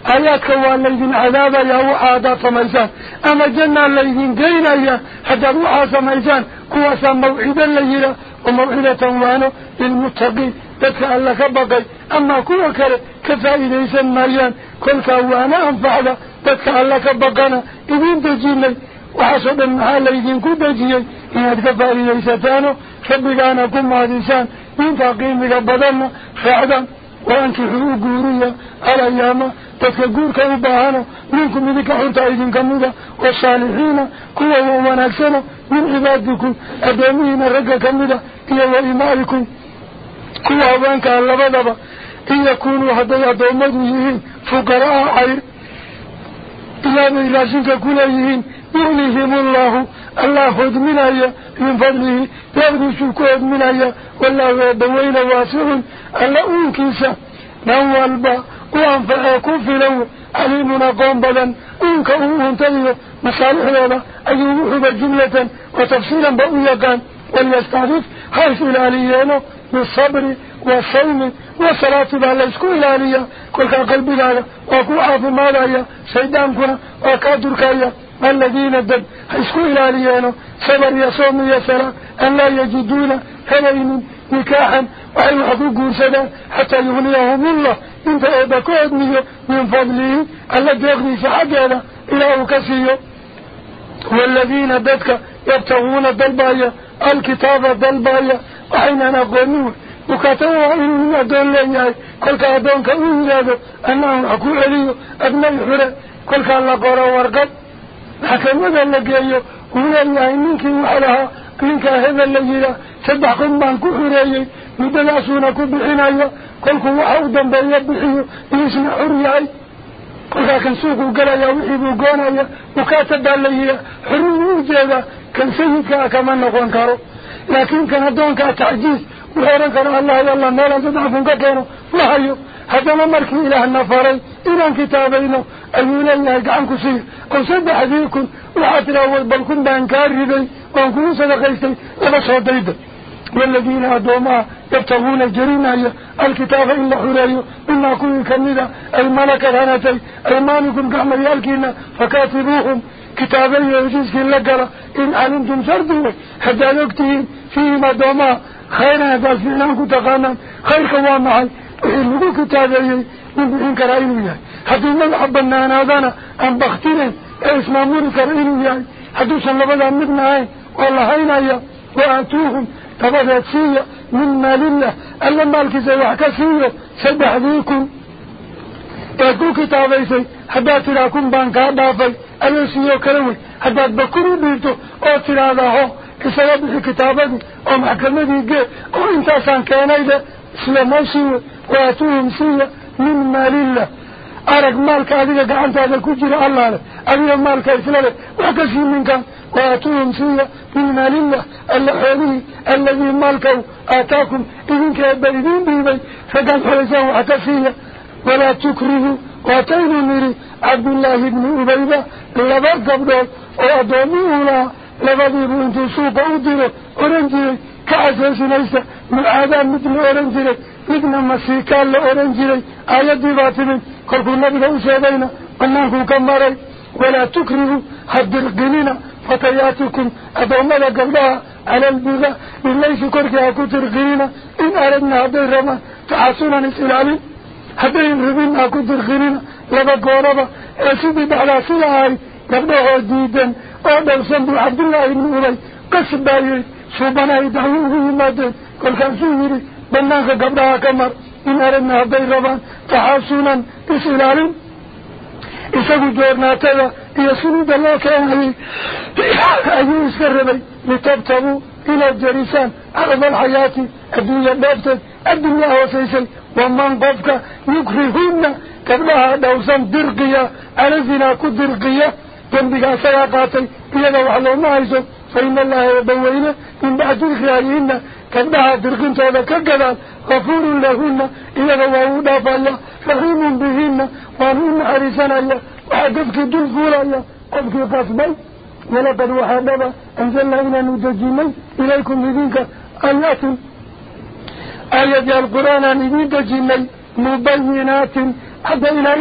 آياتك والذين عذاب يا وعادا سميسان أما جنة الذين قينا يا حتى وعا سميسان كواسا موعدا ليلة وموعدة وانو للمتقين. تدفع لك بقي أما كوا كره كفائدة يسمى كل كوانا أنفعنا. تدفع لك بقنا إذن تجيني وحسب المحال إذن كو تجيني إنك كفائدة يستانو كبقانا كم هذيسان من تقيم لك بدلنا فعدا وأنكحوا قوريا الأيام تتكقور كأباهانا منكم إذك حرطة إذن كمدا والصالحين كوا ومناكسنا من عبادكم أدامين رقا كمدا إيا وإمائكم كوا هبانك اللبدبا إن يكونوا هدي أدومدوا يهين فقراء عير إلا بإلاسنك كليهين يغنيهم الله الله من أي من فضله يغني شكوه من أي والله دوين واسع ألا أنكيسا نوالبا وأنفع كفلوا عليمنا قوم بلا أنك أنتظر مصالح لنا أيوه جملة وتفصيلا بأويقان وليستعرف حيث الآليين بالصبر والصوم والصلاة بالله اسكو إلالية كل قلبي لها وكو عافي مالايا سيدان كنا وكادر كايا. الذين الدب اسكو إلالية صبر يصوم يسرى أن لا يجدون هلين نكاحا. وعلم حقوق سدا حتى يغنيهم الله. انت ايبكو ادنيه من فضله. الذي يغني في حقنا إلى كسيه والذين ددك يبتغون الدلبايا الكتاب الدلبايا وحيننا قنوه وكتبوا إن أدون لي كل كأدون كأون يادو أنه أكو عليو. أبنى الحرى كل كألا قرى ورقب حكم هذا اللي ولا الله منك وحلها منك هذا اللي سبح قنبان كو حريي مدلاسونا كو بحنايا كل كو وحودا بيا بحيو يسمع حريي كل كان سوقو قلايا وحيبو قونايا وكاتب اللي حريي وجيدا كان سيدك كما نقول كارو. لكن كان أدونك تعجيز وحيران كان الله والله ميلا تدعفون كتينو وحيو هذا مركي إله النفري إلان كتابينو أيونا الله قعنكو سيه أو سبح ذيكم وحاتنا أول بلكم بانكار ربي. وانكو صدقيستي. لما صديد والذين أدوما يبتغون الجريمة الكتاب إلا حريو إنا كل كمدا الملكة هانتي أيمانكم كعمل يالكينا فكاتبوهم. كتابي يجيز كي لقرا إن علمتم سردوا حتى يكتين فيما دوما خيرا هذا فعلان كتقانا خير كوامعي وحلقوا كتابي من بحين كرائنو ياي حدو ملحب النانا هذانا. أن بختين اسم أمور كرائنو ياي حدو سنلبدا مدنا والله هينا يا. وآتوهم. تبدأت سيئة من مال الله. ألا مالك سيوحك سيئة سبح ذيكم تقول كتابي سي حدا تراكم بانكا دافي ألا سيئة كروي حدا بكرو بيتو أو ترادا هو. كسبب كتابه أو محكمة ديك أو انت أسان كان إذا سلم أسوه وأتوهم سيه من مال الله أرق مالك أذيك قعنت هذا كجر الله أذيك مالك إسلامه وكسي منك وأتوهم سيه من مال الله الحالي الذي مالكه آتاكم إذنك أبريدين بيبي فقال حلسه أتسيه ولا تكره وأتين مري عبد الله بن أبيبه لبرك أبدال وأدومه لها لغضيب انت سوف اوضيره اورنجيري كعزيز ليس من عذاب مثل اورنجيري ابن مسيكال اورنجيري آيات باتمين قلقوا النبي لو سيدينا. قلناه كم ولا تكرهوا حد القنين. فتياتكم. أبو ملك الله على البغاء إن ليس كركها كتر قنين إن أردنا هذه الرمى. تعصونا نسلالي هذه الرمينا كتر قنين لبقوا ربا أسود على سلعي يبدأ عديدا. أدل صنب عبد الله بن أبي قصب أيه صوبنا يدعوه يمدد كل كان سيري بناك قبلها كمر إن أردنا هذا الربان تحاسونا بسلال إساقوا جورنا تلا يسرد الله كأهلي أيه يسربي لتبتبوا إلى الجريسان أرض الحياة الدنيا بابتك الدنيا وسيسي ومن قفك يكرهون قبلها دوسا درقية ألزنا كدرقية. Dembiga asagaa qaatay iyada wax looma hayso فإن الله يبوينا من بعد إخراجهن كدها درقين تودا كقدان غفور لهن إذا الله دافع رحيم بهن وانون حريسان الله وحقفك دل فولا قفك قصبي ولقد وحدنا أنزلنا إلى ندجيني إليكم بذنك آيات آيات القرآن ندجيني مبينات حتى إلى